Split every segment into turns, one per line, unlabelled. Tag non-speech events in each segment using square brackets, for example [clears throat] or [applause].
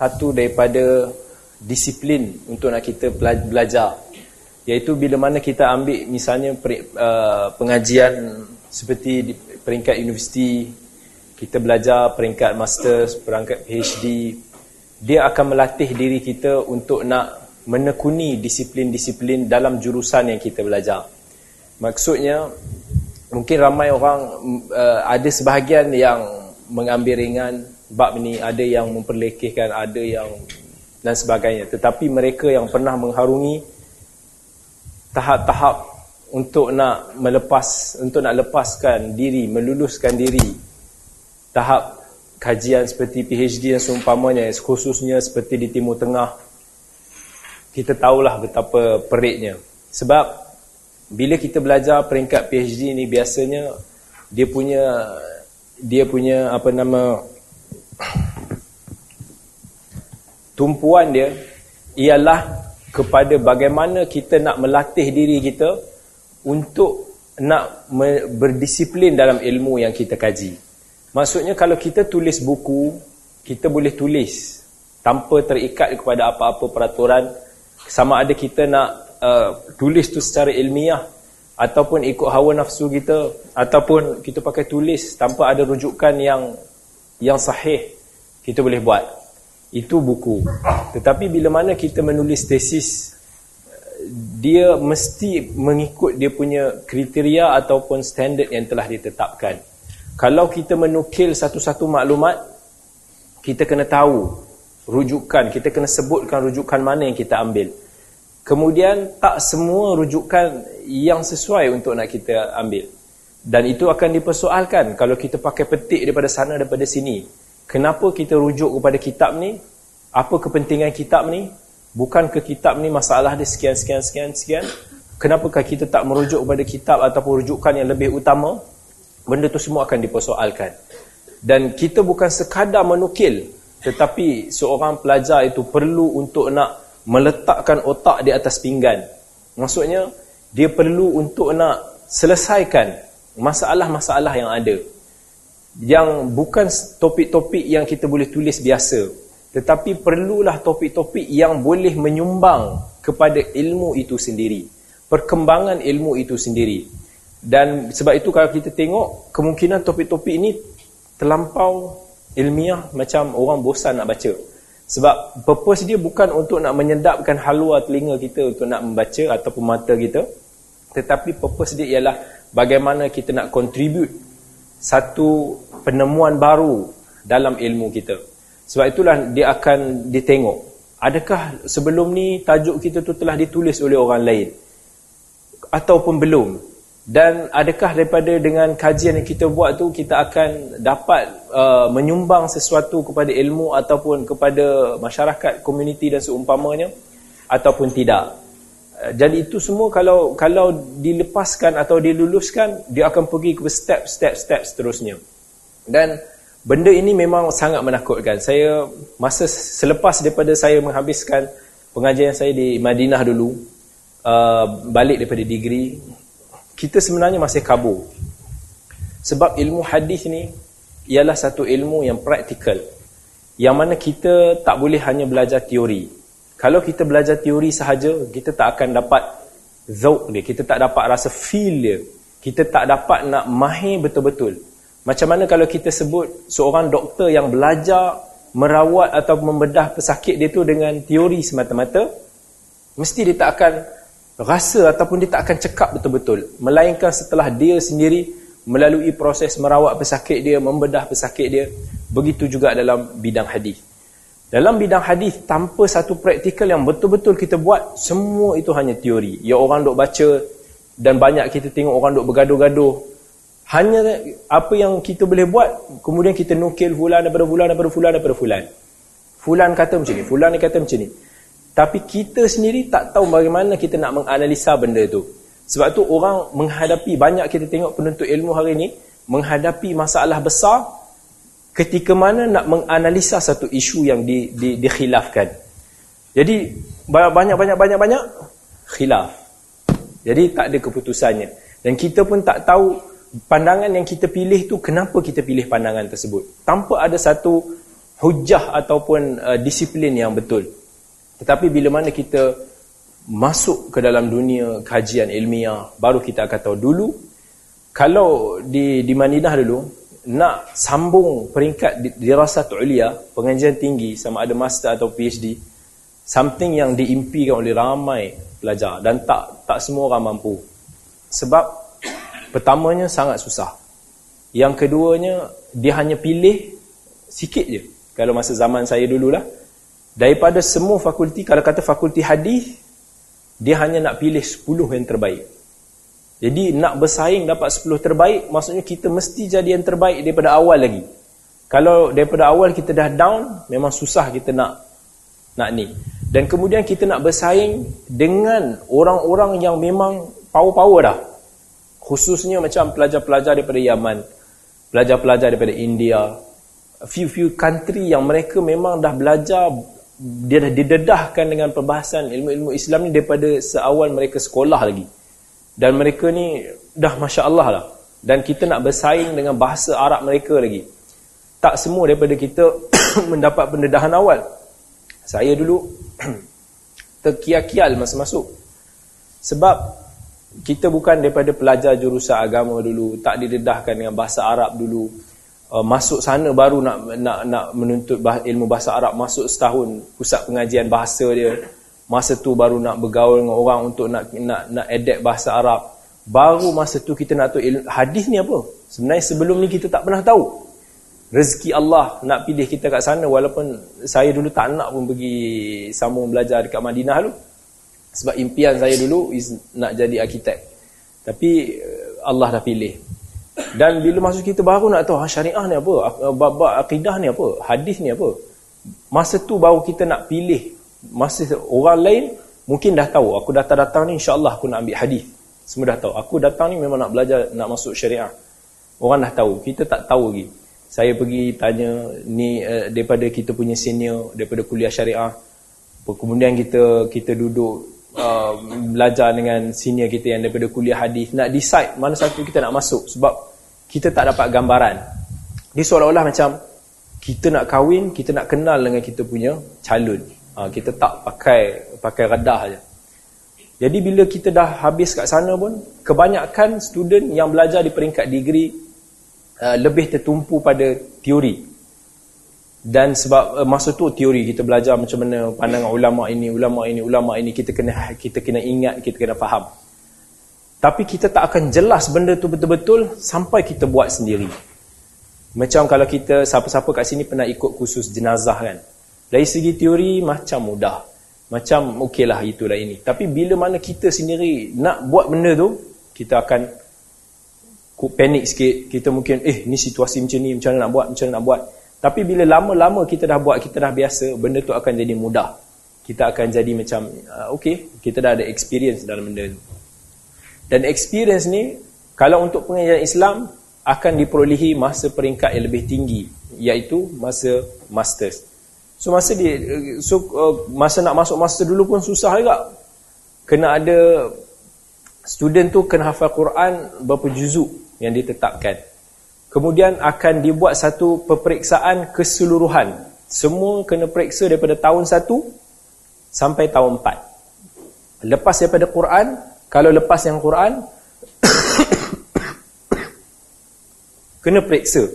satu daripada disiplin untuk nak kita belajar. Iaitu bila mana kita ambil misalnya uh, pengajian seperti di peringkat universiti kita belajar peringkat master peringkat PhD dia akan melatih diri kita untuk nak menekuni disiplin-disiplin dalam jurusan yang kita belajar. Maksudnya mungkin ramai orang uh, ada sebahagian yang mengambil ringan bab ini ada yang memperlekehkan ada yang dan sebagainya. Tetapi mereka yang pernah mengharungi tahap-tahap untuk nak melepas untuk nak lepaskan diri meluluskan diri. Tahap kajian seperti PhD dan seumpamanya khususnya seperti di Timur Tengah kita tahulah betapa peritnya. Sebab bila kita belajar peringkat PhD ni biasanya dia punya dia punya apa nama tumpuan dia ialah kepada bagaimana kita nak melatih diri kita untuk nak berdisiplin dalam ilmu yang kita kaji. Maksudnya kalau kita tulis buku, kita boleh tulis tanpa terikat kepada apa-apa peraturan sama ada kita nak uh, tulis tu secara ilmiah ataupun ikut hawa nafsu kita ataupun kita pakai tulis tanpa ada rujukan yang yang sahih kita boleh buat. Itu buku. Tetapi bila mana kita menulis tesis dia mesti mengikut dia punya kriteria ataupun standard yang telah ditetapkan. Kalau kita menukil satu-satu maklumat kita kena tahu rujukan kita kena sebutkan rujukan mana yang kita ambil. Kemudian tak semua rujukan yang sesuai untuk nak kita ambil. Dan itu akan dipersoalkan kalau kita pakai petik daripada sana daripada sini Kenapa kita rujuk kepada kitab ni? Apa kepentingan kitab ni? Bukan ke kitab ni masalah dia sekian, sekian, sekian, sekian. Kenapakah kita tak merujuk kepada kitab ataupun rujukan yang lebih utama? Benda tu semua akan dipersoalkan. Dan kita bukan sekadar menukil. Tetapi seorang pelajar itu perlu untuk nak meletakkan otak di atas pinggan. Maksudnya, dia perlu untuk nak selesaikan masalah-masalah yang ada yang bukan topik-topik yang kita boleh tulis biasa tetapi perlulah topik-topik yang boleh menyumbang kepada ilmu itu sendiri perkembangan ilmu itu sendiri. Dan sebab itu kalau kita tengok kemungkinan topik-topik ini terlampau ilmiah macam orang bosan nak baca. Sebab purpose dia bukan untuk nak menyedapkan halua telinga kita untuk nak membaca ataupun mata kita tetapi purpose dia ialah bagaimana kita nak contribute satu penemuan baru dalam ilmu kita. Sebab itulah dia akan ditengok. Adakah sebelum ni tajuk kita tu telah ditulis oleh orang lain? Ataupun belum? Dan adakah daripada dengan kajian yang kita buat tu kita akan dapat uh, menyumbang sesuatu kepada ilmu ataupun kepada masyarakat, komuniti dan seumpamanya? Ataupun tidak? Jadi itu semua kalau kalau dilepaskan atau diluluskan dia akan pergi ke step step step seterusnya. Dan benda ini memang sangat menakutkan. Saya masa selepas daripada saya menghabiskan pengajian saya di Madinah dulu uh, balik daripada degree kita sebenarnya masih kabur. Sebab ilmu hadis ni ialah satu ilmu yang praktikal. Yang mana kita tak boleh hanya belajar teori kalau kita belajar teori sahaja, kita tak akan dapat zauq dia. Kita tak dapat rasa feel dia. Kita tak dapat nak mahir betul-betul. Macam mana kalau kita sebut seorang doktor yang belajar merawat atau membedah pesakit dia tu dengan teori semata-mata, mesti dia tak akan rasa ataupun dia tak akan cekap betul-betul. Melainkan setelah dia sendiri melalui proses merawat pesakit dia, membedah pesakit dia, begitu juga dalam bidang hadis. Dalam bidang hadis tanpa satu praktikal yang betul-betul kita buat, semua itu hanya teori. Ya orang duk baca dan banyak kita tengok orang duk bergaduh-gaduh. Hanya apa yang kita boleh buat, kemudian kita nukil fulan daripada fulan daripada fulan daripada fulan. Fulan kata macam ni, fulan ni kata macam ni. Tapi kita sendiri tak tahu bagaimana kita nak menganalisa benda tu. Sebab tu orang menghadapi, banyak kita tengok penuntut ilmu hari ni, menghadapi masalah besar, ketika mana nak menganalisa satu isu yang di, di, dikhilafkan. Jadi banyak-banyak-banyak-banyak khilaf. Jadi tak ada keputusannya. Dan kita pun tak tahu pandangan yang kita pilih tu kenapa kita pilih pandangan tersebut. Tanpa ada satu hujah ataupun uh, disiplin yang betul. Tetapi bila mana kita masuk ke dalam dunia kajian ilmiah, baru kita akan tahu dulu kalau di di Madinah dulu nak sambung peringkat dirasat ulia, pengajian tinggi sama ada master atau PhD, something yang diimpikan oleh ramai pelajar dan tak tak semua orang mampu. Sebab pertamanya sangat susah. Yang keduanya dia hanya pilih sikit je. Kalau masa zaman saya dululah daripada semua fakulti kalau kata fakulti hadis dia hanya nak pilih 10 yang terbaik. Jadi nak bersaing dapat 10 terbaik, maksudnya kita mesti jadi yang terbaik daripada awal lagi. Kalau daripada awal kita dah down, memang susah kita nak nak ni. Dan kemudian kita nak bersaing dengan orang-orang yang memang power-power dah. Khususnya macam pelajar-pelajar daripada Yaman, pelajar-pelajar daripada India, few-few country yang mereka memang dah belajar dia dah didedahkan dengan perbahasan ilmu-ilmu Islam ni daripada seawal mereka sekolah lagi. Dan mereka ni dah Masya Allah lah. Dan kita nak bersaing dengan bahasa Arab mereka lagi. Tak semua daripada kita [coughs] mendapat pendedahan awal. Saya dulu [coughs] terkial-kial masa masuk. Sebab kita bukan daripada pelajar jurusan agama dulu. Tak didedahkan dengan bahasa Arab dulu. Uh, masuk sana baru nak nak nak menuntut ilmu bahasa Arab. Masuk setahun pusat pengajian bahasa dia masa tu baru nak bergaul dengan orang untuk nak nak nak adapt bahasa Arab. Baru masa tu kita nak tahu hadis ni apa? Sebenarnya sebelum ni kita tak pernah tahu. Rezeki Allah nak pilih kita kat sana walaupun saya dulu tak nak pun pergi sambung belajar dekat Madinah dulu. Sebab impian saya dulu is nak jadi arkitek. Tapi eh, Allah dah pilih. Dan bila masuk kita baru nak tahu ha, syariah ni apa? Bab akidah ni apa? Hadis ni apa? Masa tu baru kita nak pilih masih orang lain mungkin dah tahu. Aku datang-datang ni insya-Allah aku nak ambil hadis. Semua dah tahu. Aku datang ni memang nak belajar nak masuk syariah. Orang dah tahu. Kita tak tahu lagi. Saya pergi tanya ni uh, daripada kita punya senior daripada kuliah syariah. Kemudian kita kita duduk uh, belajar dengan senior kita yang daripada kuliah hadis. Nak decide mana satu kita nak masuk. Sebab kita tak dapat gambaran. Dia seolah-olah macam kita nak kahwin kita nak kenal dengan kita punya calon ha, kita tak pakai pakai redah aja. Jadi bila kita dah habis kat sana pun kebanyakan student yang belajar di peringkat degree uh, lebih tertumpu pada teori. Dan sebab uh, masa tu teori kita belajar macam mana pandangan ulama ini, ulama ini, ulama ini kita kena kita kena ingat, kita kena faham. Tapi kita tak akan jelas benda tu betul-betul sampai kita buat sendiri. Macam kalau kita siapa-siapa kat sini pernah ikut kursus jenazah kan. Dari segi teori macam mudah. Macam okeylah itulah ini. Tapi bila mana kita sendiri nak buat benda tu, kita akan panik sikit. Kita mungkin, eh ni situasi macam ni, macam mana nak buat, macam mana nak buat. Tapi bila lama-lama kita dah buat, kita dah biasa, benda tu akan jadi mudah. Kita akan jadi macam, uh, okey, kita dah ada experience dalam benda tu. Dan experience ni, kalau untuk pengajian Islam, akan diperolehi masa peringkat yang lebih tinggi, iaitu masa masters. So masa dia so uh, masa nak masuk master dulu pun susah juga. Kena ada student tu kena hafal Quran berapa juzuk yang ditetapkan. Kemudian akan dibuat satu peperiksaan keseluruhan. Semua kena periksa daripada tahun 1 sampai tahun 4. Lepas daripada Quran, kalau lepas yang Quran [coughs] kena periksa.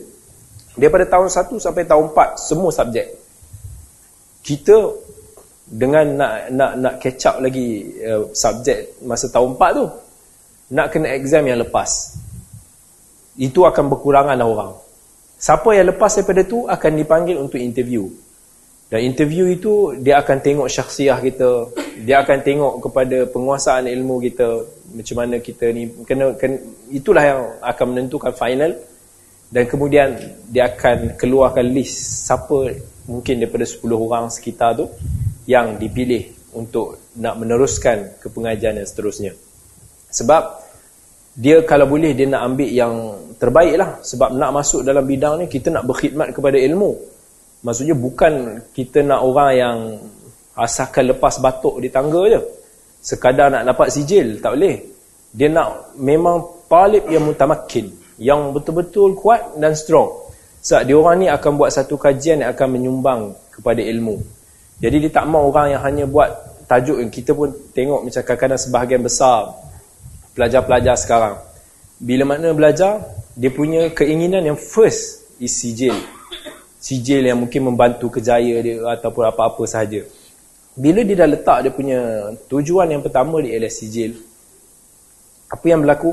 Daripada tahun 1 sampai tahun 4 semua subjek kita dengan nak nak nak catch up lagi uh, subjek masa tahun 4 tu nak kena exam yang lepas. Itu akan berkurangan lah orang. Siapa yang lepas daripada tu akan dipanggil untuk interview. Dan interview itu dia akan tengok syakhsiah kita dia akan tengok kepada penguasaan ilmu kita macam mana kita ni kena, kena itulah yang akan menentukan final. Dan kemudian dia akan keluarkan list siapa mungkin daripada 10 orang sekitar tu yang dipilih untuk nak meneruskan ke pengajian dan seterusnya. Sebab dia kalau boleh dia nak ambil yang terbaik lah. Sebab nak masuk dalam bidang ni kita nak berkhidmat kepada ilmu. Maksudnya bukan kita nak orang yang asalkan lepas batuk di tangga je. Sekadar nak dapat sijil, tak boleh. Dia nak memang palib yang mutamakin. Yang betul-betul kuat dan strong. Sebab dia orang ni akan buat satu kajian yang akan menyumbang kepada ilmu. Jadi dia tak mau orang yang hanya buat tajuk yang kita pun tengok macam kadang-kadang sebahagian besar pelajar-pelajar sekarang. Bila mana belajar, dia punya keinginan yang first is sijil. Sijil yang mungkin membantu kejaya dia ataupun apa-apa sahaja. Bila dia dah letak dia punya tujuan yang pertama di LS sijil, apa yang berlaku?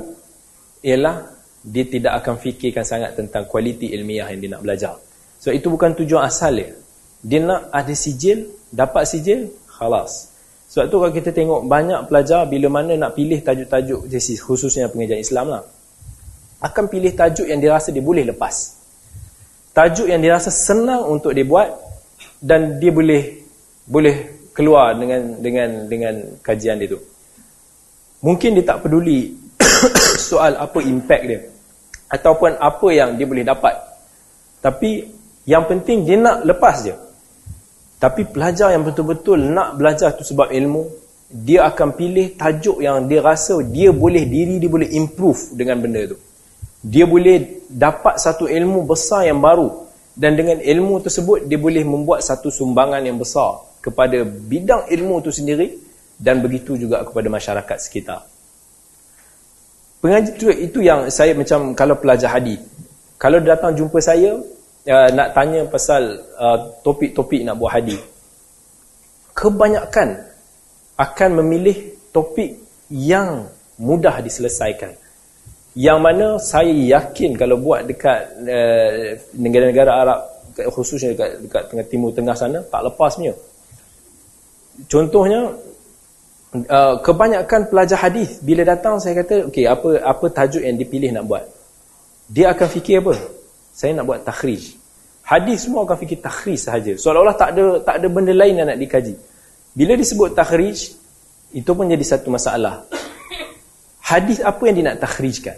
Ialah dia tidak akan fikirkan sangat tentang kualiti ilmiah yang dia nak belajar. So itu bukan tujuan asal dia. Dia nak ada sijil, dapat sijil, khalas. Sebab tu kalau kita tengok banyak pelajar bila mana nak pilih tajuk-tajuk khususnya pengajian Islam lah. Akan pilih tajuk yang dia rasa dia boleh lepas. Tajuk yang dia rasa senang untuk dia buat dan dia boleh boleh keluar dengan dengan dengan kajian dia tu. Mungkin dia tak peduli soal apa impact dia ataupun apa yang dia boleh dapat. Tapi yang penting dia nak lepas je. Tapi pelajar yang betul-betul nak belajar tu sebab ilmu, dia akan pilih tajuk yang dia rasa dia boleh diri dia boleh improve dengan benda tu. Dia boleh dapat satu ilmu besar yang baru dan dengan ilmu tersebut dia boleh membuat satu sumbangan yang besar kepada bidang ilmu tu sendiri dan begitu juga kepada masyarakat sekitar. Pengaji tu itu yang saya macam kalau pelajar hadis. Kalau datang jumpa saya, uh, nak tanya pasal uh, topik-topik nak buat hadis kebanyakan akan memilih topik yang mudah diselesaikan. Yang mana saya yakin kalau buat dekat uh, negara-negara Arab khususnya dekat, dekat tengah timur tengah sana tak lepas punya. Contohnya uh, kebanyakan pelajar hadis bila datang saya kata okey apa apa tajuk yang dipilih nak buat dia akan fikir apa saya nak buat takhrij. Hadis semua akan fikir takhrij sahaja. Seolah-olah tak ada tak ada benda lain yang nak dikaji. Bila disebut takhrij, itu pun jadi satu masalah. Hadis apa yang dia nak takhrijkan?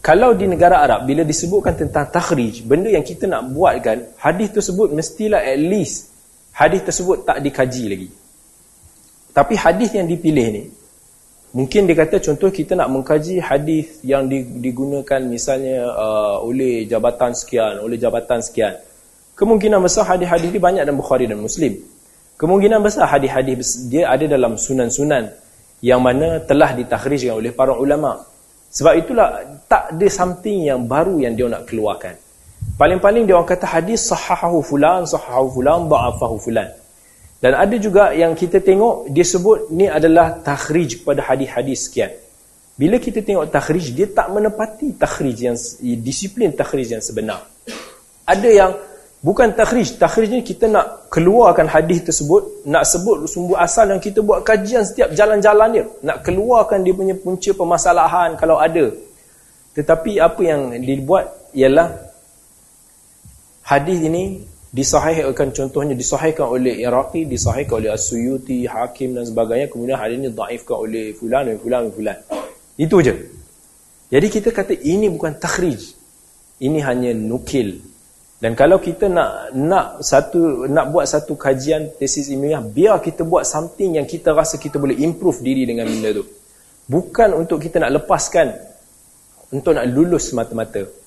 Kalau di negara Arab, bila disebutkan tentang takhrij, benda yang kita nak buatkan, hadis tersebut mestilah at least hadis tersebut tak dikaji lagi. Tapi hadis yang dipilih ni, Mungkin dia kata contoh kita nak mengkaji hadis yang digunakan misalnya uh, oleh jabatan sekian, oleh jabatan sekian. Kemungkinan besar hadis-hadis ini banyak dalam Bukhari dan Muslim. Kemungkinan besar hadis-hadis dia ada dalam sunan-sunan yang mana telah ditakhrijkan oleh para ulama. Sebab itulah tak ada something yang baru yang dia nak keluarkan. Paling-paling dia orang kata hadis sahahahu fulan, sahahahu fulan, da'afahu fulan. Dan ada juga yang kita tengok dia sebut ni adalah takhrij kepada hadis-hadis sekian. Bila kita tengok takhrij dia tak menepati takhrij yang disiplin takhrij yang sebenar. Ada yang bukan takhrij, takhrij ni kita nak keluarkan hadis tersebut, nak sebut sumber asal yang kita buat kajian setiap jalan-jalan dia, nak keluarkan dia punya punca permasalahan kalau ada. Tetapi apa yang dibuat ialah hadis ini disahihkan contohnya disahihkan oleh Iraqi disahihkan oleh As-Suyuti Hakim dan sebagainya kemudian hari ini dhaifkan oleh fulan dan fulan dan fulan. Itu je. Jadi kita kata ini bukan takhrij. Ini hanya nukil. Dan kalau kita nak nak satu nak buat satu kajian tesis ilmiah biar kita buat something yang kita rasa kita boleh improve diri dengan benda tu. Bukan untuk kita nak lepaskan untuk nak lulus mata-mata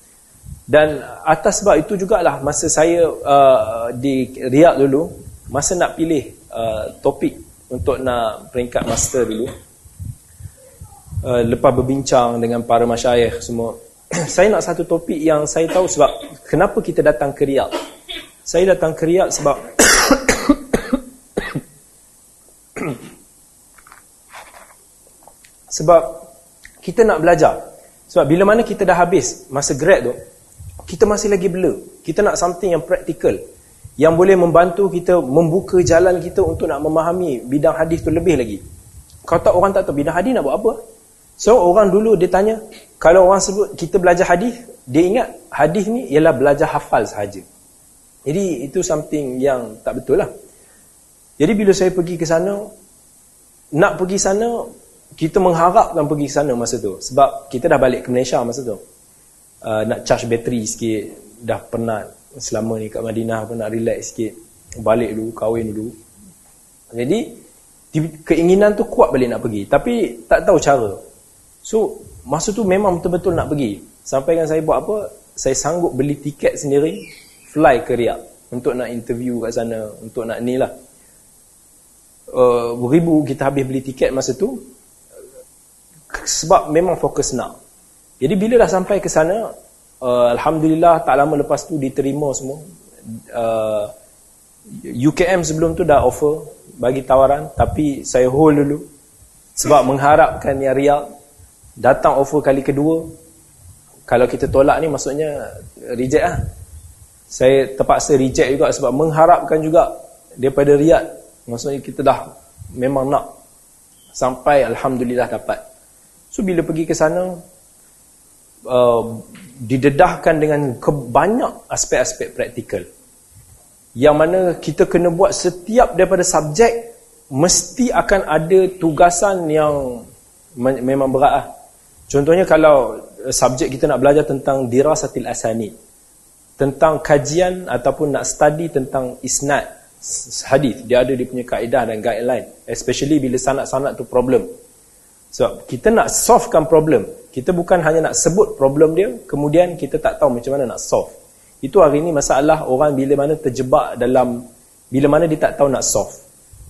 dan atas sebab itu jugalah masa saya uh, di Riyadh dulu, masa nak pilih uh, topik untuk nak peringkat master dulu, uh, lepas berbincang dengan para masyayikh semua, [clears throat] saya nak satu topik yang saya tahu sebab kenapa kita datang ke Riyadh. Saya datang ke Riyadh sebab [coughs] sebab kita nak belajar. Sebab bila mana kita dah habis masa grad tu, kita masih lagi blur. Kita nak something yang practical. Yang boleh membantu kita membuka jalan kita untuk nak memahami bidang hadis tu lebih lagi. Kalau tak orang tak tahu bidang hadis nak buat apa. So orang dulu dia tanya, kalau orang sebut kita belajar hadis, dia ingat hadis ni ialah belajar hafal sahaja. Jadi itu something yang tak betul lah. Jadi bila saya pergi ke sana, nak pergi sana, kita mengharapkan pergi sana masa tu. Sebab kita dah balik ke Malaysia masa tu uh, nak charge bateri sikit dah penat selama ni kat Madinah pun nak relax sikit balik dulu kahwin dulu. Jadi keinginan tu kuat balik nak pergi. Tapi tak tahu cara. So masa tu memang betul-betul nak pergi. Sampai kan saya buat apa saya sanggup beli tiket sendiri fly ke Riyadh untuk nak interview kat sana untuk nak ni lah. Uh, beribu kita habis beli tiket masa tu sebab memang fokus nak jadi bila dah sampai ke sana uh, Alhamdulillah tak lama lepas tu diterima semua. Uh, UKM sebelum tu dah offer bagi tawaran tapi saya hold dulu. Sebab mengharapkan yang Riyadh datang offer kali kedua kalau kita tolak ni maksudnya reject lah. Saya terpaksa reject juga sebab mengharapkan juga daripada Riyadh maksudnya kita dah memang nak sampai Alhamdulillah dapat. So bila pergi ke sana uh, didedahkan dengan kebanyak aspek-aspek praktikal yang mana kita kena buat setiap daripada subjek mesti akan ada tugasan yang memang berat lah. contohnya kalau subjek kita nak belajar tentang dirasatil asani tentang kajian ataupun nak study tentang isnad hadis dia ada dia punya kaedah dan guideline especially bila sanad-sanad tu problem sebab kita nak solvekan problem kita bukan hanya nak sebut problem dia kemudian kita tak tahu macam mana nak solve itu hari ini masalah orang bila mana terjebak dalam bila mana dia tak tahu nak solve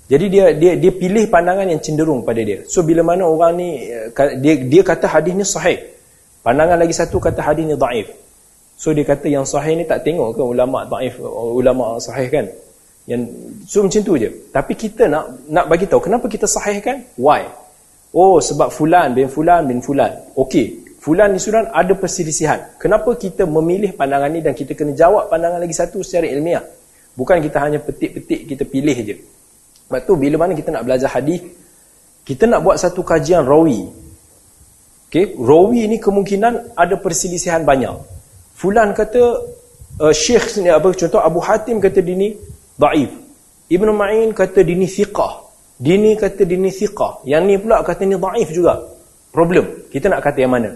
jadi dia dia dia pilih pandangan yang cenderung pada dia so bila mana orang ni eh, dia dia kata hadis ni sahih Pandangan lagi satu kata hadis ni daif. So dia kata yang sahih ni tak tengok ke ulama daif ulama sahih kan? Yang so macam tu je. Tapi kita nak nak bagi tahu kenapa kita sahihkan? Why? Oh sebab fulan bin fulan bin fulan. Okey. Fulan ni sudah ada perselisihan. Kenapa kita memilih pandangan ni dan kita kena jawab pandangan lagi satu secara ilmiah? Bukan kita hanya petik-petik kita pilih je. Sebab tu bila mana kita nak belajar hadis, kita nak buat satu kajian rawi, Okay, rawi ni kemungkinan ada perselisihan banyak. Fulan kata uh, syekh ni apa contoh Abu Hatim kata dini daif. Ibnu Ma'in kata dini thiqah. Dini kata dini thiqah. Yang ni pula kata ni daif juga. Problem. Kita nak kata yang mana?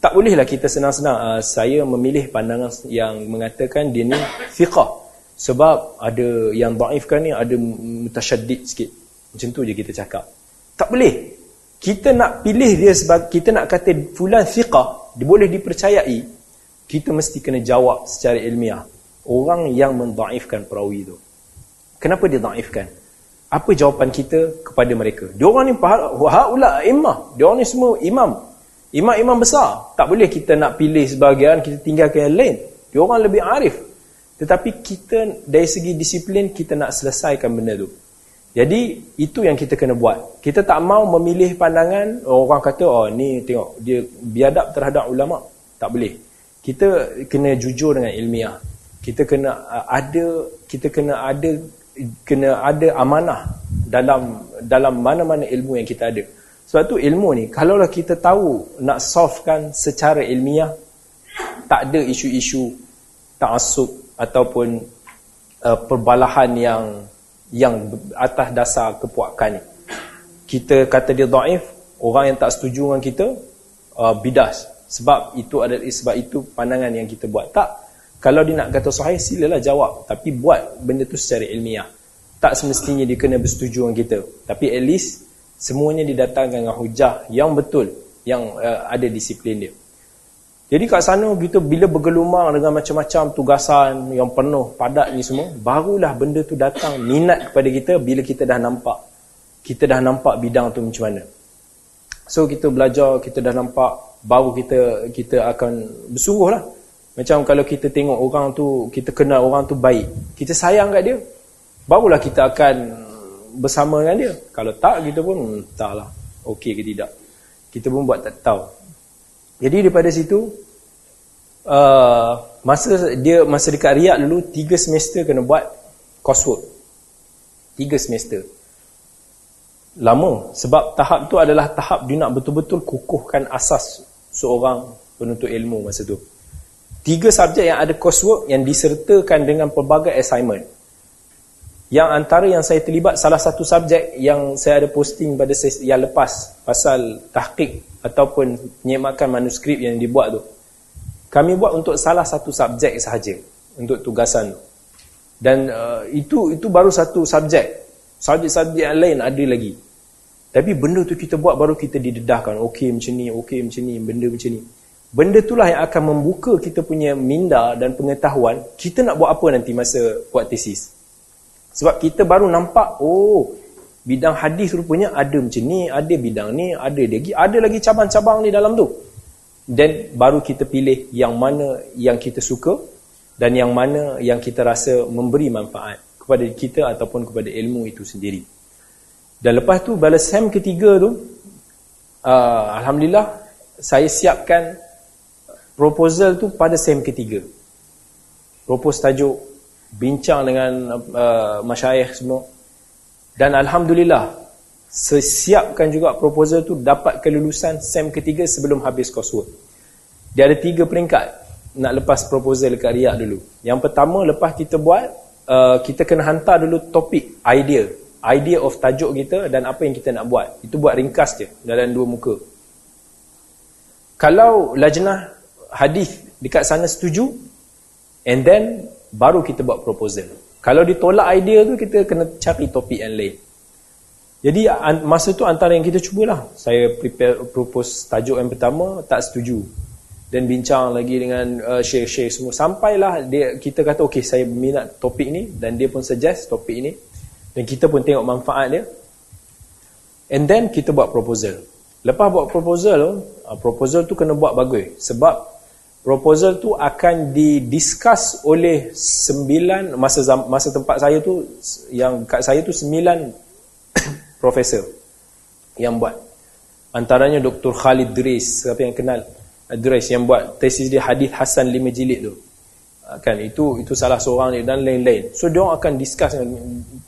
Tak bolehlah kita senang-senang uh, saya memilih pandangan yang mengatakan dini thiqah. Sebab ada yang daif kan ni ada mutasyaddid sikit. Macam tu je kita cakap. Tak boleh kita nak pilih dia sebab kita nak kata fulan thiqah dia boleh dipercayai kita mesti kena jawab secara ilmiah orang yang mendaifkan perawi itu kenapa dia daifkan apa jawapan kita kepada mereka dia orang ni haula imam dia orang ni semua imam imam-imam besar tak boleh kita nak pilih sebahagian kita tinggalkan yang lain dia orang lebih arif tetapi kita dari segi disiplin kita nak selesaikan benda tu jadi itu yang kita kena buat. Kita tak mau memilih pandangan orang kata oh ni tengok dia biadab terhadap ulama. Tak boleh. Kita kena jujur dengan ilmiah. Kita kena ada kita kena ada kena ada amanah dalam dalam mana-mana ilmu yang kita ada. Sebab tu ilmu ni kalaulah kita tahu nak solvekan secara ilmiah tak ada isu-isu ta'assub ataupun uh, perbalahan yang yang atas dasar kepuakan ni. Kita kata dia daif, orang yang tak setuju dengan kita uh, bidas. Sebab itu adalah sebab itu pandangan yang kita buat. Tak. Kalau dia nak kata sahih silalah jawab, tapi buat benda tu secara ilmiah. Tak semestinya dia kena bersetuju dengan kita. Tapi at least semuanya didatangkan dengan hujah yang betul yang uh, ada disiplin dia. Jadi kat sana kita bila bergelumang dengan macam-macam tugasan yang penuh padat ni semua, barulah benda tu datang minat kepada kita bila kita dah nampak. Kita dah nampak bidang tu macam mana. So kita belajar, kita dah nampak, baru kita kita akan bersungguh lah. Macam kalau kita tengok orang tu, kita kenal orang tu baik. Kita sayang kat dia, barulah kita akan bersama dengan dia. Kalau tak, kita pun taklah okey ke tidak. Kita pun buat tak tahu. Jadi daripada situ uh, masa dia masa dekat Riyadh dulu 3 semester kena buat coursework. 3 semester. Lama sebab tahap tu adalah tahap dia nak betul-betul kukuhkan asas seorang penuntut ilmu masa tu. Tiga subjek yang ada coursework yang disertakan dengan pelbagai assignment. Yang antara yang saya terlibat salah satu subjek yang saya ada posting pada yang lepas pasal tahqiq ataupun penyemakan manuskrip yang dibuat tu. Kami buat untuk salah satu subjek sahaja untuk tugasan tu. Dan uh, itu itu baru satu subjek. Subjek-subjek yang lain ada lagi. Tapi benda tu kita buat baru kita didedahkan. Okey macam ni okey macam ni benda macam ni benda itulah yang akan membuka kita punya minda dan pengetahuan kita nak buat apa nanti masa buat tesis. Sebab kita baru nampak oh bidang hadis rupanya ada macam ni ada bidang ni ada lagi ada lagi cabang-cabang ni dalam tu. Dan baru kita pilih yang mana yang kita suka dan yang mana yang kita rasa memberi manfaat kepada kita ataupun kepada ilmu itu sendiri. Dan lepas tu balas sem ketiga tu uh, Alhamdulillah saya siapkan proposal tu pada sem ketiga. Propose tajuk bincang dengan uh, masyayikh semua. Dan Alhamdulillah sesiapkan juga proposal tu dapat kelulusan SEM ketiga sebelum habis coursework. Dia ada tiga peringkat nak lepas proposal dekat riak dulu. Yang pertama lepas kita buat uh, kita kena hantar dulu topik idea. Idea of tajuk kita dan apa yang kita nak buat. Itu buat ringkas je dalam dua muka. Kalau lajnah hadis dekat sana setuju and then baru kita buat proposal kalau ditolak idea tu kita kena cari topik yang lain. Jadi masa tu antara yang kita cubalah. Saya prepare propose tajuk yang pertama tak setuju. Dan bincang lagi dengan uh, share-share semua sampailah dia kita kata okey saya minat topik ni dan dia pun suggest topik ini dan kita pun tengok manfaat dia. And then kita buat proposal. Lepas buat proposal, uh, proposal tu kena buat bagus sebab proposal tu akan didiscuss oleh sembilan masa masa tempat saya tu yang kat saya tu sembilan [coughs] profesor yang buat. Antaranya Dr. Khalid Dris siapa yang kenal? Dris yang buat tesis dia hadis Hasan lima jilid tu. Ah, kan? Itu itu salah seorang dia dan lain-lain. So dia akan discuss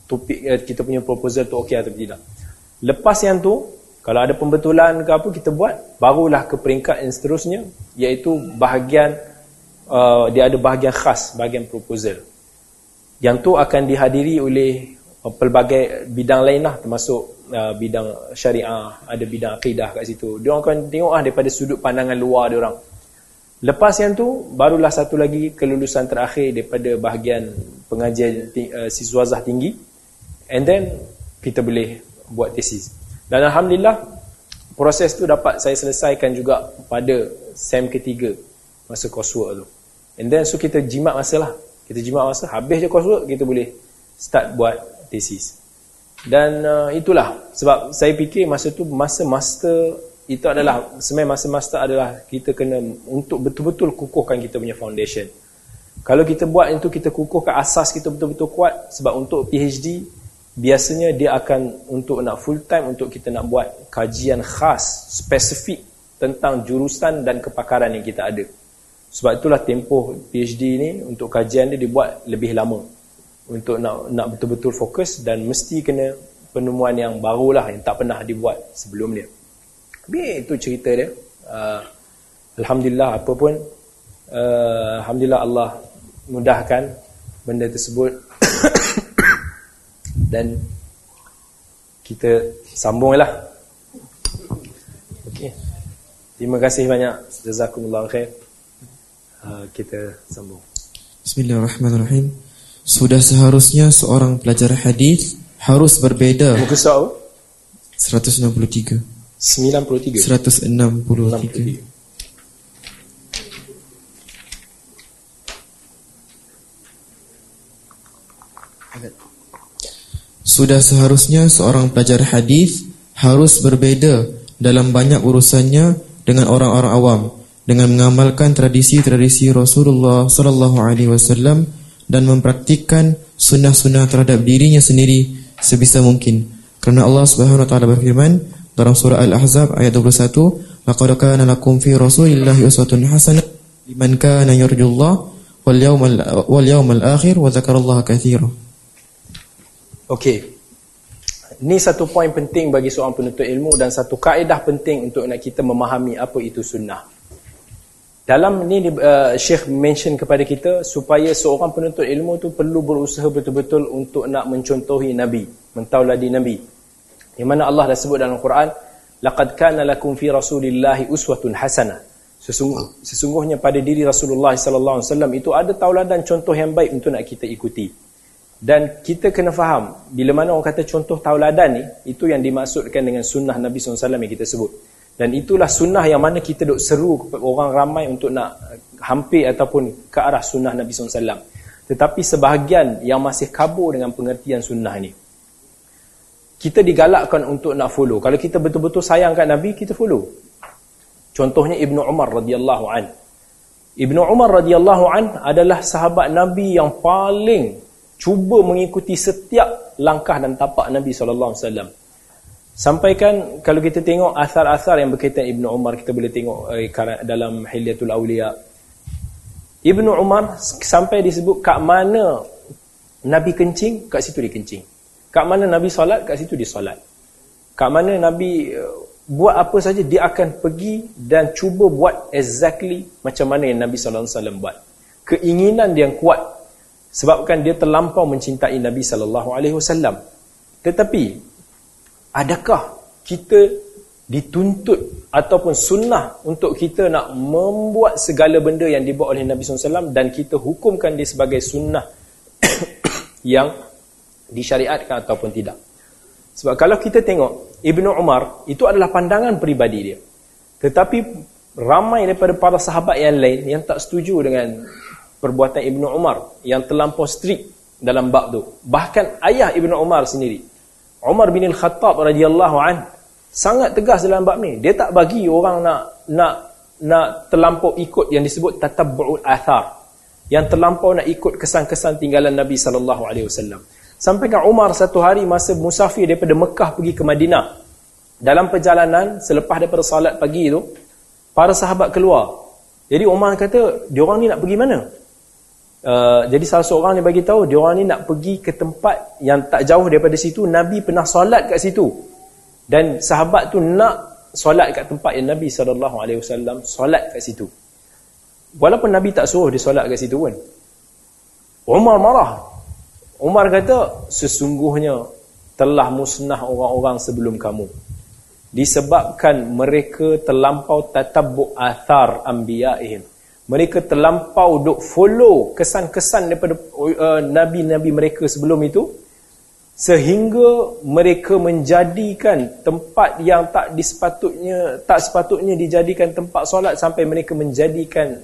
topik eh, kita punya proposal tu okey atau tidak. Lepas yang tu kalau ada pembetulan ke apa kita buat, barulah ke peringkat yang seterusnya, iaitu bahagian, uh, dia ada bahagian khas, bahagian proposal. Yang tu akan dihadiri oleh uh, pelbagai bidang lain lah, termasuk uh, bidang syariah, ada bidang akidah kat situ. Dia akan tengok lah daripada sudut pandangan luar dia orang. Lepas yang tu, barulah satu lagi kelulusan terakhir daripada bahagian pengajian uh, siswazah tinggi. And then, kita boleh buat tesis. Dan Alhamdulillah proses tu dapat saya selesaikan juga pada SEM ketiga masa coursework tu. And then so kita jimat masa lah. Kita jimat masa, habis je coursework kita boleh start buat tesis. Dan uh, itulah sebab saya fikir masa tu masa master itu adalah sebenarnya masa master adalah kita kena untuk betul-betul kukuhkan kita punya foundation. Kalau kita buat itu kita kukuhkan asas kita betul-betul kuat sebab untuk PhD biasanya dia akan untuk nak full time untuk kita nak buat kajian khas spesifik tentang jurusan dan kepakaran yang kita ada. Sebab itulah tempoh PhD ni untuk kajian dia dibuat lebih lama. Untuk nak nak betul-betul fokus dan mesti kena penemuan yang barulah yang tak pernah dibuat sebelum dia. Tapi itu cerita dia. Uh, Alhamdulillah apa pun uh, Alhamdulillah Allah mudahkan benda tersebut dan kita sambunglah. Okey. Terima kasih banyak. Jazakumullah khair. Uh, kita sambung.
Bismillahirrahmanirrahim. Sudah seharusnya seorang pelajar hadis harus berbeza.
Muka surat
163.
93.
163. 163. Sudah seharusnya seorang pelajar hadis harus berbeza dalam banyak urusannya dengan orang-orang awam dengan mengamalkan tradisi-tradisi Rasulullah sallallahu alaihi wasallam dan mempraktikkan sunnah-sunnah terhadap dirinya sendiri sebisa mungkin. Kerana Allah Subhanahu wa taala berfirman dalam surah Al-Ahzab ayat 21, "Laqad kana lakum fi Rasulillahi uswatun hasanah liman kana yarjullaha wal yawmal wal yawmal akhir wa dzakarallaha katsiran."
Okey. Ini satu poin penting bagi seorang penuntut ilmu dan satu kaedah penting untuk nak kita memahami apa itu sunnah. Dalam ni uh, Syekh mention kepada kita supaya seorang penuntut ilmu tu perlu berusaha betul-betul untuk nak mencontohi Nabi, mentauladi Nabi. Yang mana Allah dah sebut dalam Quran, laqad kana lakum fi rasulillahi uswatun hasanah. Sesungguh, sesungguhnya pada diri Rasulullah sallallahu alaihi wasallam itu ada tauladan contoh yang baik untuk nak kita ikuti. Dan kita kena faham, bila mana orang kata contoh tauladan ni, itu yang dimaksudkan dengan sunnah Nabi SAW yang kita sebut. Dan itulah sunnah yang mana kita duk seru orang ramai untuk nak hampir ataupun ke arah sunnah Nabi SAW. Tetapi sebahagian yang masih kabur dengan pengertian sunnah ni. Kita digalakkan untuk nak follow. Kalau kita betul-betul sayang kat Nabi, kita follow. Contohnya Ibnu Umar radhiyallahu an. Ibnu Umar radhiyallahu an adalah sahabat Nabi yang paling cuba mengikuti setiap langkah dan tapak Nabi sallallahu alaihi wasallam. Sampaikan kalau kita tengok asar-asar yang berkaitan Ibnu Umar kita boleh tengok eh, dalam Hilyatul Auliya. Ibnu Umar sampai disebut kat mana Nabi kencing, kat situ dia kencing. Kat mana Nabi solat, kat situ dia solat. Kat mana Nabi eh, buat apa saja dia akan pergi dan cuba buat exactly macam mana yang Nabi sallallahu alaihi wasallam buat. Keinginan dia yang kuat sebabkan dia terlampau mencintai Nabi sallallahu alaihi wasallam. Tetapi adakah kita dituntut ataupun sunnah untuk kita nak membuat segala benda yang dibuat oleh Nabi SAW dan kita hukumkan dia sebagai sunnah [coughs] yang disyariatkan ataupun tidak. Sebab kalau kita tengok Ibnu Umar itu adalah pandangan peribadi dia. Tetapi ramai daripada para sahabat yang lain yang tak setuju dengan perbuatan Ibnu Umar yang terlampau strict dalam bab tu. Bahkan ayah Ibnu Umar sendiri Umar bin Al-Khattab radhiyallahu an sangat tegas dalam bab ni. Dia tak bagi orang nak nak nak terlampau ikut yang disebut tatabbu'ul athar. Yang terlampau nak ikut kesan-kesan tinggalan Nabi sallallahu alaihi wasallam. Sampai kan Umar satu hari masa musafir daripada Mekah pergi ke Madinah. Dalam perjalanan selepas daripada salat pagi tu, para sahabat keluar. Jadi Umar kata, "Diorang ni nak pergi mana?" Uh, jadi salah seorang ni bagi tahu dia orang ni nak pergi ke tempat yang tak jauh daripada situ. Nabi pernah solat kat situ. Dan sahabat tu nak solat kat tempat yang Nabi SAW solat kat situ. Walaupun Nabi tak suruh dia solat kat situ pun. Umar marah. Umar kata sesungguhnya telah musnah orang-orang sebelum kamu. Disebabkan mereka terlampau tatabbu athar anbiya'ihim mereka terlampau duk follow kesan-kesan daripada uh, nabi-nabi mereka sebelum itu sehingga mereka menjadikan tempat yang tak disepatutnya tak sepatutnya dijadikan tempat solat sampai mereka menjadikan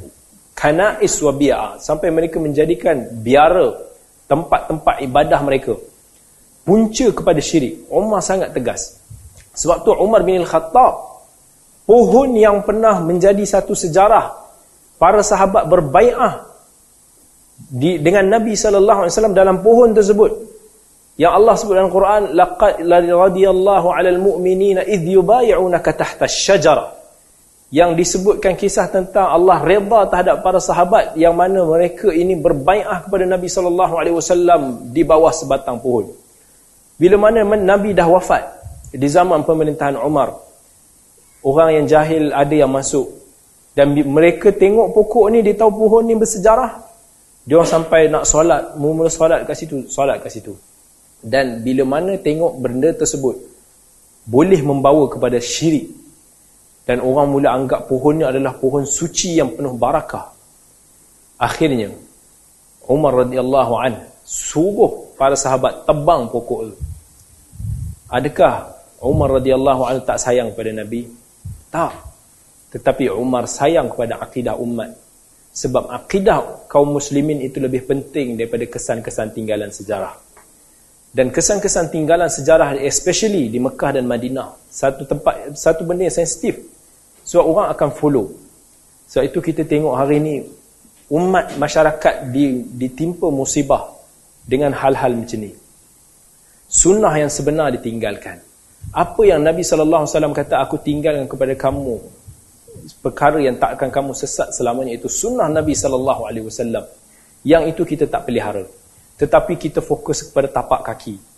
kanais wa bi'a sampai mereka menjadikan biara tempat-tempat ibadah mereka. Punca kepada syirik. Umar sangat tegas. Sebab tu Umar bin Al-Khattab pohon yang pernah menjadi satu sejarah para sahabat berbai'ah di, dengan Nabi sallallahu alaihi wasallam dalam pohon tersebut. Yang Allah sebut dalam Quran laqad radiyallahu 'alal mu'minina idh yubay'unaka tahta asy-syajarah yang disebutkan kisah tentang Allah redha terhadap para sahabat yang mana mereka ini berbai'ah kepada Nabi sallallahu alaihi wasallam di bawah sebatang pohon. Bila mana Nabi dah wafat di zaman pemerintahan Umar orang yang jahil ada yang masuk dan mereka tengok pokok ni dia tahu pohon ni bersejarah. Dia orang sampai nak solat mula solat kat situ solat kat situ. Dan bila mana tengok benda tersebut boleh membawa kepada syirik. Dan orang mula anggap pohon ni adalah pohon suci yang penuh barakah. Akhirnya Umar radhiyallahu an suruh para sahabat tebang pokok itu adakah Umar radhiyallahu an tak sayang pada nabi? Tak tetapi Umar sayang kepada akidah umat. Sebab akidah kaum muslimin itu lebih penting daripada kesan-kesan tinggalan sejarah. Dan kesan-kesan tinggalan sejarah especially di Mekah dan Madinah. Satu tempat, satu benda yang sensitif. Sebab orang akan follow. Sebab itu kita tengok hari ini umat masyarakat ditimpa musibah dengan hal-hal macam ni. Sunnah yang sebenar ditinggalkan. Apa yang Nabi SAW kata, aku tinggalkan kepada kamu perkara yang tak akan kamu sesat selamanya itu sunnah Nabi sallallahu alaihi wasallam. Yang itu kita tak pelihara. Tetapi kita fokus kepada tapak kaki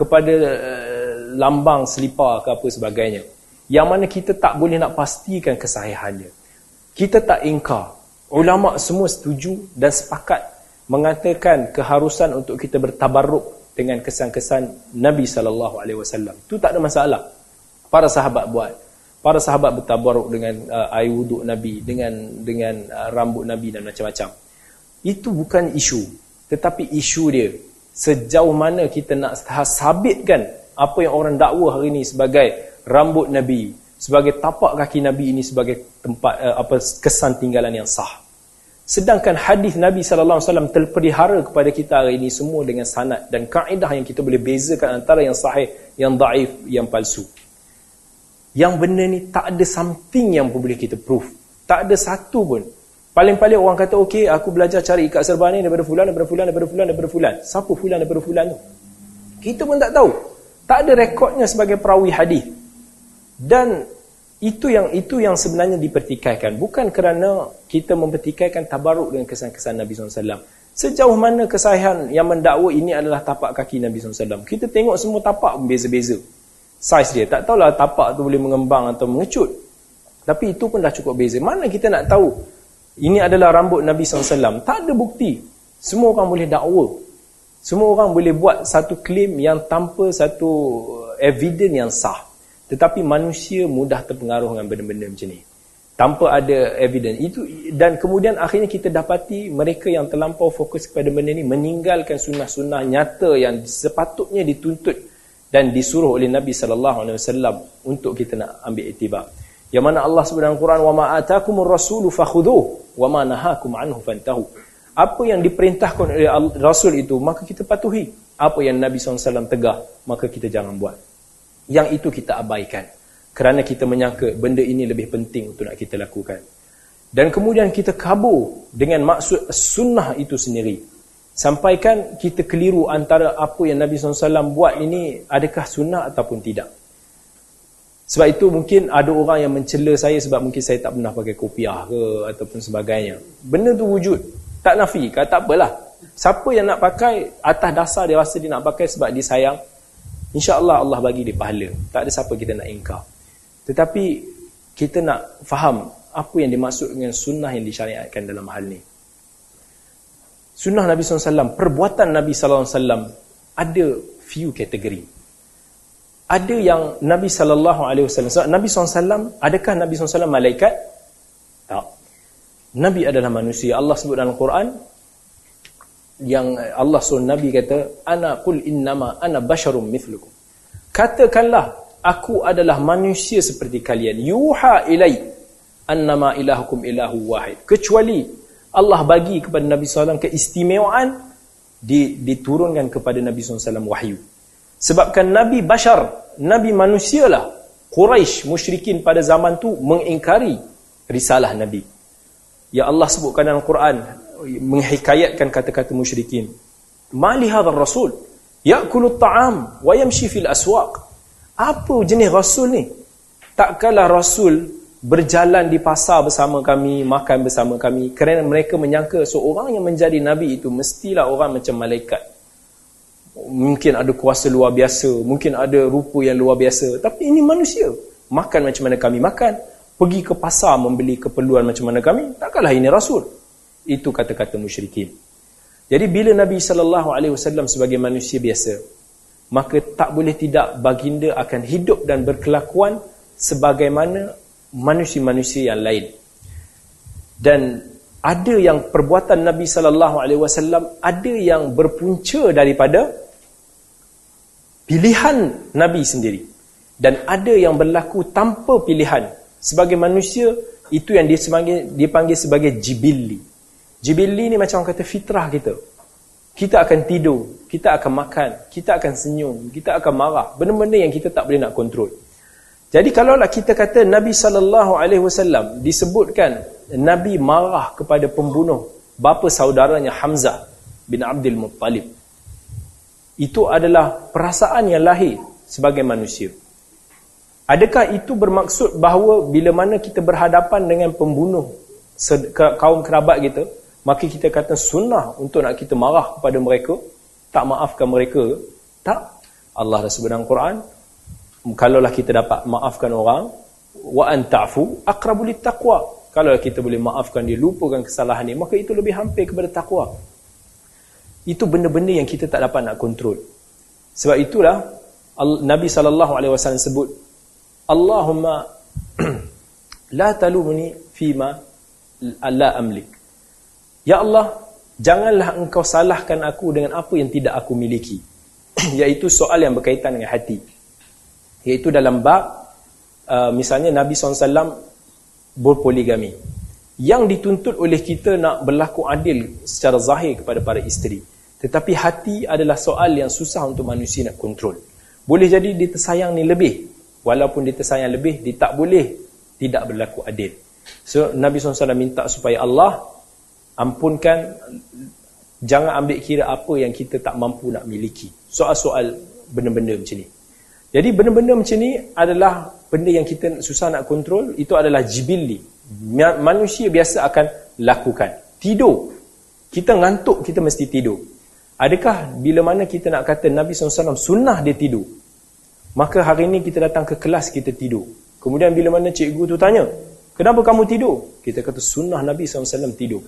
kepada uh, lambang selipar ke apa sebagainya. Yang mana kita tak boleh nak pastikan kesahihannya. Kita tak ingkar. Ulama semua setuju dan sepakat mengatakan keharusan untuk kita bertabarruk dengan kesan-kesan Nabi sallallahu alaihi wasallam. Itu tak ada masalah. Para sahabat buat para sahabat bertabaruk dengan uh, air wuduk Nabi dengan dengan uh, rambut Nabi dan macam-macam itu bukan isu tetapi isu dia sejauh mana kita nak sabitkan apa yang orang dakwa hari ini sebagai rambut Nabi sebagai tapak kaki Nabi ini sebagai tempat uh, apa kesan tinggalan yang sah. Sedangkan hadis Nabi sallallahu alaihi wasallam terpelihara kepada kita hari ini semua dengan sanad dan kaedah yang kita boleh bezakan antara yang sahih, yang daif, yang palsu. Yang benda ni tak ada something yang boleh kita proof. Tak ada satu pun. Paling-paling orang kata, okey, aku belajar cari ikat serba ni daripada fulan, daripada fulan, daripada fulan, daripada fulan. Siapa fulan daripada fulan tu? Kita pun tak tahu. Tak ada rekodnya sebagai perawi hadis. Dan itu yang itu yang sebenarnya dipertikaikan bukan kerana kita mempertikaikan tabaruk dengan kesan-kesan Nabi SAW sejauh mana kesahihan yang mendakwa ini adalah tapak kaki Nabi SAW kita tengok semua tapak beza-beza saiz dia. Tak tahulah tapak tu boleh mengembang atau mengecut. Tapi itu pun dah cukup beza. Mana kita nak tahu? Ini adalah rambut Nabi SAW tak ada bukti. Semua orang boleh dakwa. Semua orang boleh buat satu claim yang tanpa satu evidence yang sah. Tetapi manusia mudah terpengaruh dengan benda-benda macam ni. Tanpa ada evidence. Itu, dan kemudian akhirnya kita dapati mereka yang terlampau fokus kepada benda ni meninggalkan sunnah-sunnah nyata yang sepatutnya dituntut dan disuruh oleh Nabi sallallahu alaihi wasallam untuk kita nak ambil iktibar. Yang mana Allah sebut dalam Quran wa ma atakumur rasul fakhudhu, wa ma nahakum anhu fantahu. Apa yang diperintahkan oleh Rasul itu maka kita patuhi. Apa yang Nabi SAW tegah maka kita jangan buat. Yang itu kita abaikan. Kerana kita menyangka benda ini lebih penting untuk nak kita lakukan. Dan kemudian kita kabur dengan maksud sunnah itu sendiri sampaikan kita keliru antara apa yang Nabi SAW buat ini adakah sunnah ataupun tidak sebab itu mungkin ada orang yang mencela saya sebab mungkin saya tak pernah pakai kopiah ke ataupun sebagainya benda tu wujud tak nafi kata tak apalah siapa yang nak pakai atas dasar dia rasa dia nak pakai sebab dia sayang InsyaAllah Allah bagi dia pahala. Tak ada siapa kita nak ingkar. Tetapi kita nak faham apa yang dimaksud dengan sunnah yang disyariatkan dalam hal ni. Sunnah Nabi SAW, perbuatan Nabi SAW ada few kategori. Ada yang Nabi SAW, Nabi SAW, adakah Nabi SAW malaikat? Tak. Nabi adalah manusia. Allah sebut dalam Quran, yang Allah suruh Nabi kata ana qul innama ana basyarum mithlukum katakanlah aku adalah manusia seperti kalian yuha ilai annama ilahukum ilahu wahid kecuali Allah bagi kepada Nabi SAW keistimewaan diturunkan kepada Nabi SAW wahyu sebabkan Nabi bashar Nabi manusialah Quraisy musyrikin pada zaman tu mengingkari risalah Nabi Ya Allah sebutkan dalam Quran menghikayatkan kata-kata musyrikin. Mali hadzal rasul ya'kulu at'am wa yamshi fil aswaq. Apa jenis rasul ni? Tak kalah rasul berjalan di pasar bersama kami, makan bersama kami kerana mereka menyangka seorang yang menjadi nabi itu mestilah orang macam malaikat. Mungkin ada kuasa luar biasa, mungkin ada rupa yang luar biasa, tapi ini manusia. Makan macam mana kami makan, pergi ke pasar membeli keperluan macam mana kami, takkanlah ini rasul. Itu kata-kata musyrikin. Jadi bila Nabi wasallam sebagai manusia biasa, maka tak boleh tidak baginda akan hidup dan berkelakuan sebagaimana manusia-manusia yang lain. Dan ada yang perbuatan Nabi sallallahu alaihi wasallam ada yang berpunca daripada pilihan Nabi sendiri dan ada yang berlaku tanpa pilihan sebagai manusia itu yang dia dipanggil sebagai jibilli Jibilli ni macam orang kata fitrah kita. Kita akan tidur, kita akan makan, kita akan senyum, kita akan marah. Benda-benda yang kita tak boleh nak kontrol. Jadi kalaulah kita kata Nabi sallallahu alaihi wasallam disebutkan Nabi marah kepada pembunuh bapa saudaranya Hamzah bin Abdul Muttalib. Itu adalah perasaan yang lahir sebagai manusia. Adakah itu bermaksud bahawa bila mana kita berhadapan dengan pembunuh kaum kerabat kita, maka kita kata sunnah untuk nak kita marah kepada mereka tak maafkan mereka tak Allah dah sebut dalam Quran kalaulah kita dapat maafkan orang wa an ta'fu aqrabu taqwa kalau kita boleh maafkan dia lupakan kesalahan dia maka itu lebih hampir kepada takwa itu benda-benda yang kita tak dapat nak kontrol sebab itulah Nabi sallallahu alaihi wasallam sebut Allahumma [clears throat] la talumni fima la amlik Ya Allah, janganlah engkau salahkan aku dengan apa yang tidak aku miliki. [clears throat] Iaitu soal yang berkaitan dengan hati. Iaitu dalam bab uh, misalnya Nabi SAW berpoligami. Yang dituntut oleh kita nak berlaku adil secara zahir kepada para isteri. Tetapi hati adalah soal yang susah untuk manusia nak kontrol. Boleh jadi dia tersayang ni lebih. Walaupun dia tersayang lebih, dia tak boleh tidak berlaku adil. So Nabi SAW minta supaya Allah ampunkan jangan ambil kira apa yang kita tak mampu nak miliki. Soal-soal benda-benda macam ni. Jadi benda-benda macam ni adalah benda yang kita susah nak kontrol, itu adalah jibilli. Manusia biasa akan lakukan. Tidur. Kita ngantuk, kita mesti tidur. Adakah bila mana kita nak kata Nabi SAW sunnah dia tidur? Maka hari ini kita datang ke kelas kita tidur. Kemudian bila mana cikgu tu tanya, kenapa kamu tidur? Kita kata sunnah Nabi SAW tidur.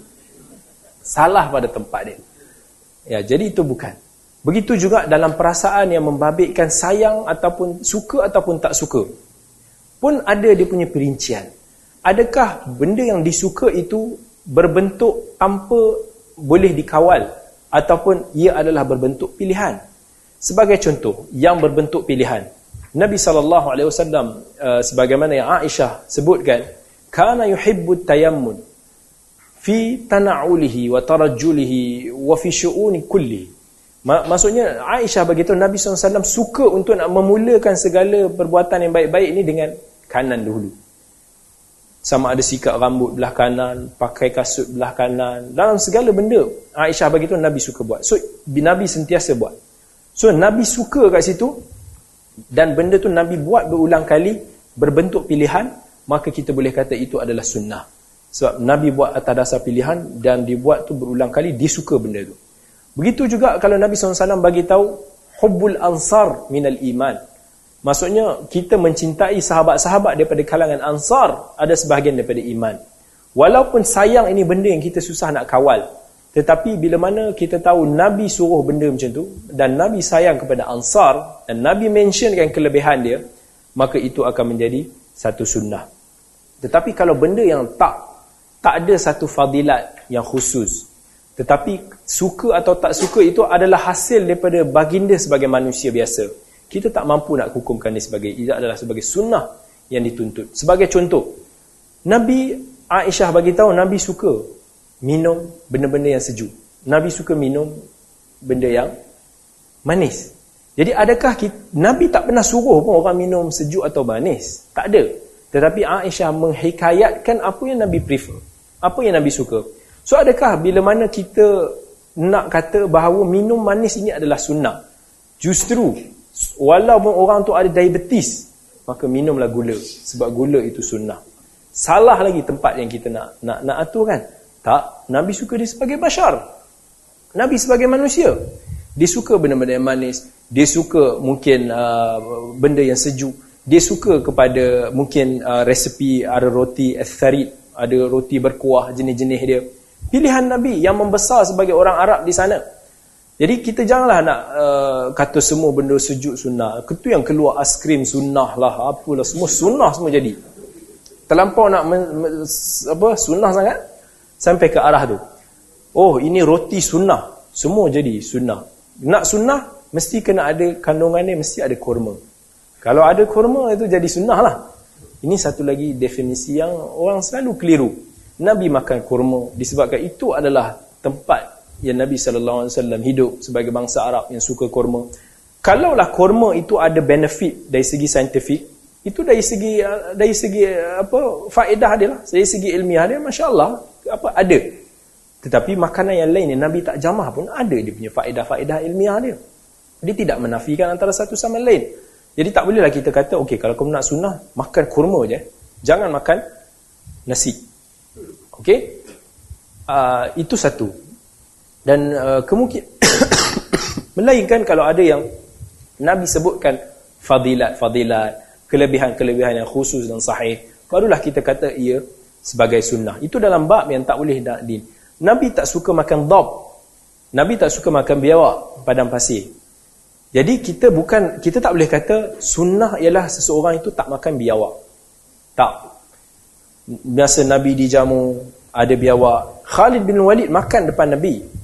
Salah pada tempat dia. Ya, jadi itu bukan. Begitu juga dalam perasaan yang membabitkan sayang ataupun suka ataupun tak suka. Pun ada dia punya perincian. Adakah benda yang disuka itu berbentuk tanpa boleh dikawal ataupun ia adalah berbentuk pilihan. Sebagai contoh, yang berbentuk pilihan. Nabi sallallahu alaihi wasallam uh, sebagaimana yang Aisyah sebutkan, kana yuhibbu tayammun fi tana'ulihi wa tarajjulihi wa fi syu'uni kulli. Maksudnya Aisyah begitu Nabi SAW suka untuk nak memulakan segala perbuatan yang baik-baik ini dengan kanan dahulu sama ada sikat rambut belah kanan, pakai kasut belah kanan, dalam segala benda Aisyah begitu Nabi suka buat. So Nabi sentiasa buat. So Nabi suka kat situ dan benda tu Nabi buat berulang kali berbentuk pilihan, maka kita boleh kata itu adalah sunnah. Sebab Nabi buat atas dasar pilihan dan dibuat tu berulang kali dia suka benda tu. Begitu juga kalau Nabi SAW bagi tahu hubbul ansar minal iman. Maksudnya kita mencintai sahabat-sahabat daripada kalangan ansar ada sebahagian daripada iman. Walaupun sayang ini benda yang kita susah nak kawal. Tetapi bila mana kita tahu Nabi suruh benda macam tu dan Nabi sayang kepada ansar dan Nabi mentionkan kelebihan dia, maka itu akan menjadi satu sunnah. Tetapi kalau benda yang tak tak ada satu fadilat yang khusus. Tetapi suka atau tak suka itu adalah hasil daripada baginda sebagai manusia biasa kita tak mampu nak hukumkan ini sebagai ia adalah sebagai sunnah yang dituntut. Sebagai contoh, Nabi Aisyah bagi tahu Nabi suka minum benda-benda yang sejuk. Nabi suka minum benda yang manis. Jadi adakah kita, Nabi tak pernah suruh pun orang minum sejuk atau manis? Tak ada. Tetapi Aisyah menghikayatkan apa yang Nabi prefer. Apa yang Nabi suka. So adakah bila mana kita nak kata bahawa minum manis ini adalah sunnah? Justru walaupun orang tu ada diabetes maka minumlah gula. Sebab gula itu sunnah. Salah lagi tempat yang kita nak nak nak atur kan? Tak nabi suka dia sebagai bashar. Nabi sebagai manusia. Dia suka benda-benda yang manis. Dia suka mungkin uh, benda yang sejuk. Dia suka kepada mungkin uh, resepi ada roti atharid ada roti berkuah jenis-jenis dia pilihan nabi yang membesar sebagai orang Arab di sana jadi kita janganlah nak uh, kata semua benda sejuk sunnah. Ketu yang keluar aiskrim sunnah lah, apalah semua sunnah semua jadi. Terlampau nak men, men, apa sunnah sangat sampai ke arah tu. Oh, ini roti sunnah. Semua jadi sunnah. Nak sunnah mesti kena ada kandungannya mesti ada kurma. Kalau ada kurma itu jadi sunnah lah. Ini satu lagi definisi yang orang selalu keliru. Nabi makan kurma disebabkan itu adalah tempat yang Nabi wasallam hidup sebagai bangsa Arab yang suka kurma. Kalaulah kurma itu ada benefit dari segi saintifik, itu dari segi dari segi apa faedah dia lah, dari segi ilmiah dia masya-Allah apa ada. Tetapi makanan yang lain yang Nabi tak jamah pun ada dia punya faedah-faedah ilmiah dia. Dia tidak menafikan antara satu sama lain. Jadi tak bolehlah kita kata okey kalau kamu nak sunnah makan kurma je. Jangan makan nasi. Okey? Uh, itu satu. Dan uh, kemungkinan [coughs] melainkan kalau ada yang Nabi sebutkan fadilat-fadilat kelebihan-kelebihan yang khusus dan sahih barulah kita kata ia sebagai sunnah. Itu dalam bab yang tak boleh nak din. Nabi tak suka makan dab. Nabi tak suka makan biawak padang pasir. Jadi kita bukan kita tak boleh kata sunnah ialah seseorang itu tak makan biawak. Tak biasa Nabi dijamu ada biawak Khalid bin Walid makan depan Nabi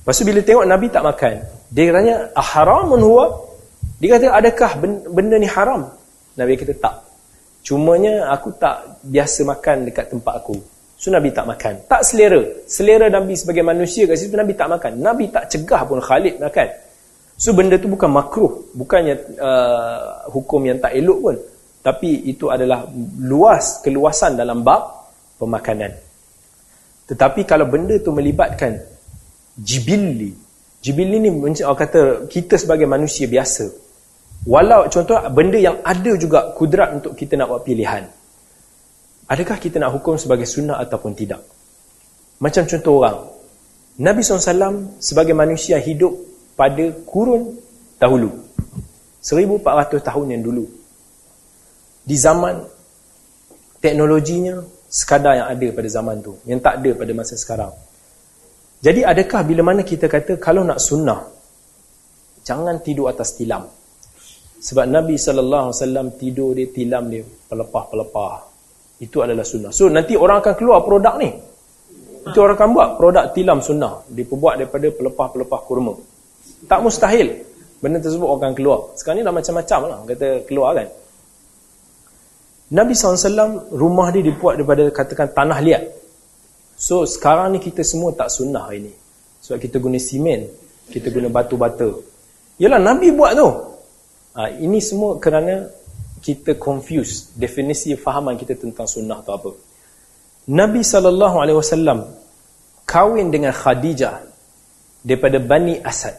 Lepas tu bila tengok Nabi tak makan, dia tanya, "Aharamun huwa?" Dia kata, "Adakah benda ni haram?" Nabi kata, "Tak." Cumanya aku tak biasa makan dekat tempat aku. So Nabi tak makan. Tak selera. Selera Nabi sebagai manusia kat situ Nabi tak makan. Nabi tak cegah pun Khalid makan. So benda tu bukan makruh. Bukannya uh, hukum yang tak elok pun. Tapi itu adalah luas, keluasan dalam bab pemakanan. Tetapi kalau benda tu melibatkan jibilli. Jibilli ni orang kata kita sebagai manusia biasa. Walau contoh benda yang ada juga kudrat untuk kita nak buat pilihan. Adakah kita nak hukum sebagai sunnah ataupun tidak? Macam contoh orang. Nabi SAW sebagai manusia hidup pada kurun dahulu. 1400 tahun yang dulu. Di zaman teknologinya sekadar yang ada pada zaman tu. Yang tak ada pada masa sekarang. Jadi adakah bila mana kita kata kalau nak sunnah, jangan tidur atas tilam. Sebab Nabi SAW tidur dia, tilam dia, pelepah-pelepah. Itu adalah sunnah. So nanti orang akan keluar produk ni. Itu orang akan buat produk tilam sunnah. Diperbuat daripada pelepah-pelepah kurma. Tak mustahil. Benda tersebut akan keluar. Sekarang ni dah macam-macam lah. Kata keluar kan. Nabi SAW rumah dia dibuat daripada katakan tanah liat. So sekarang ni kita semua tak sunnah hari ni. Sebab kita guna simen. Kita guna batu-bata. Yalah Nabi buat tu. Ha, ini semua kerana kita confuse definisi fahaman kita tentang sunnah tu apa. Nabi SAW kahwin dengan Khadijah daripada Bani Asad.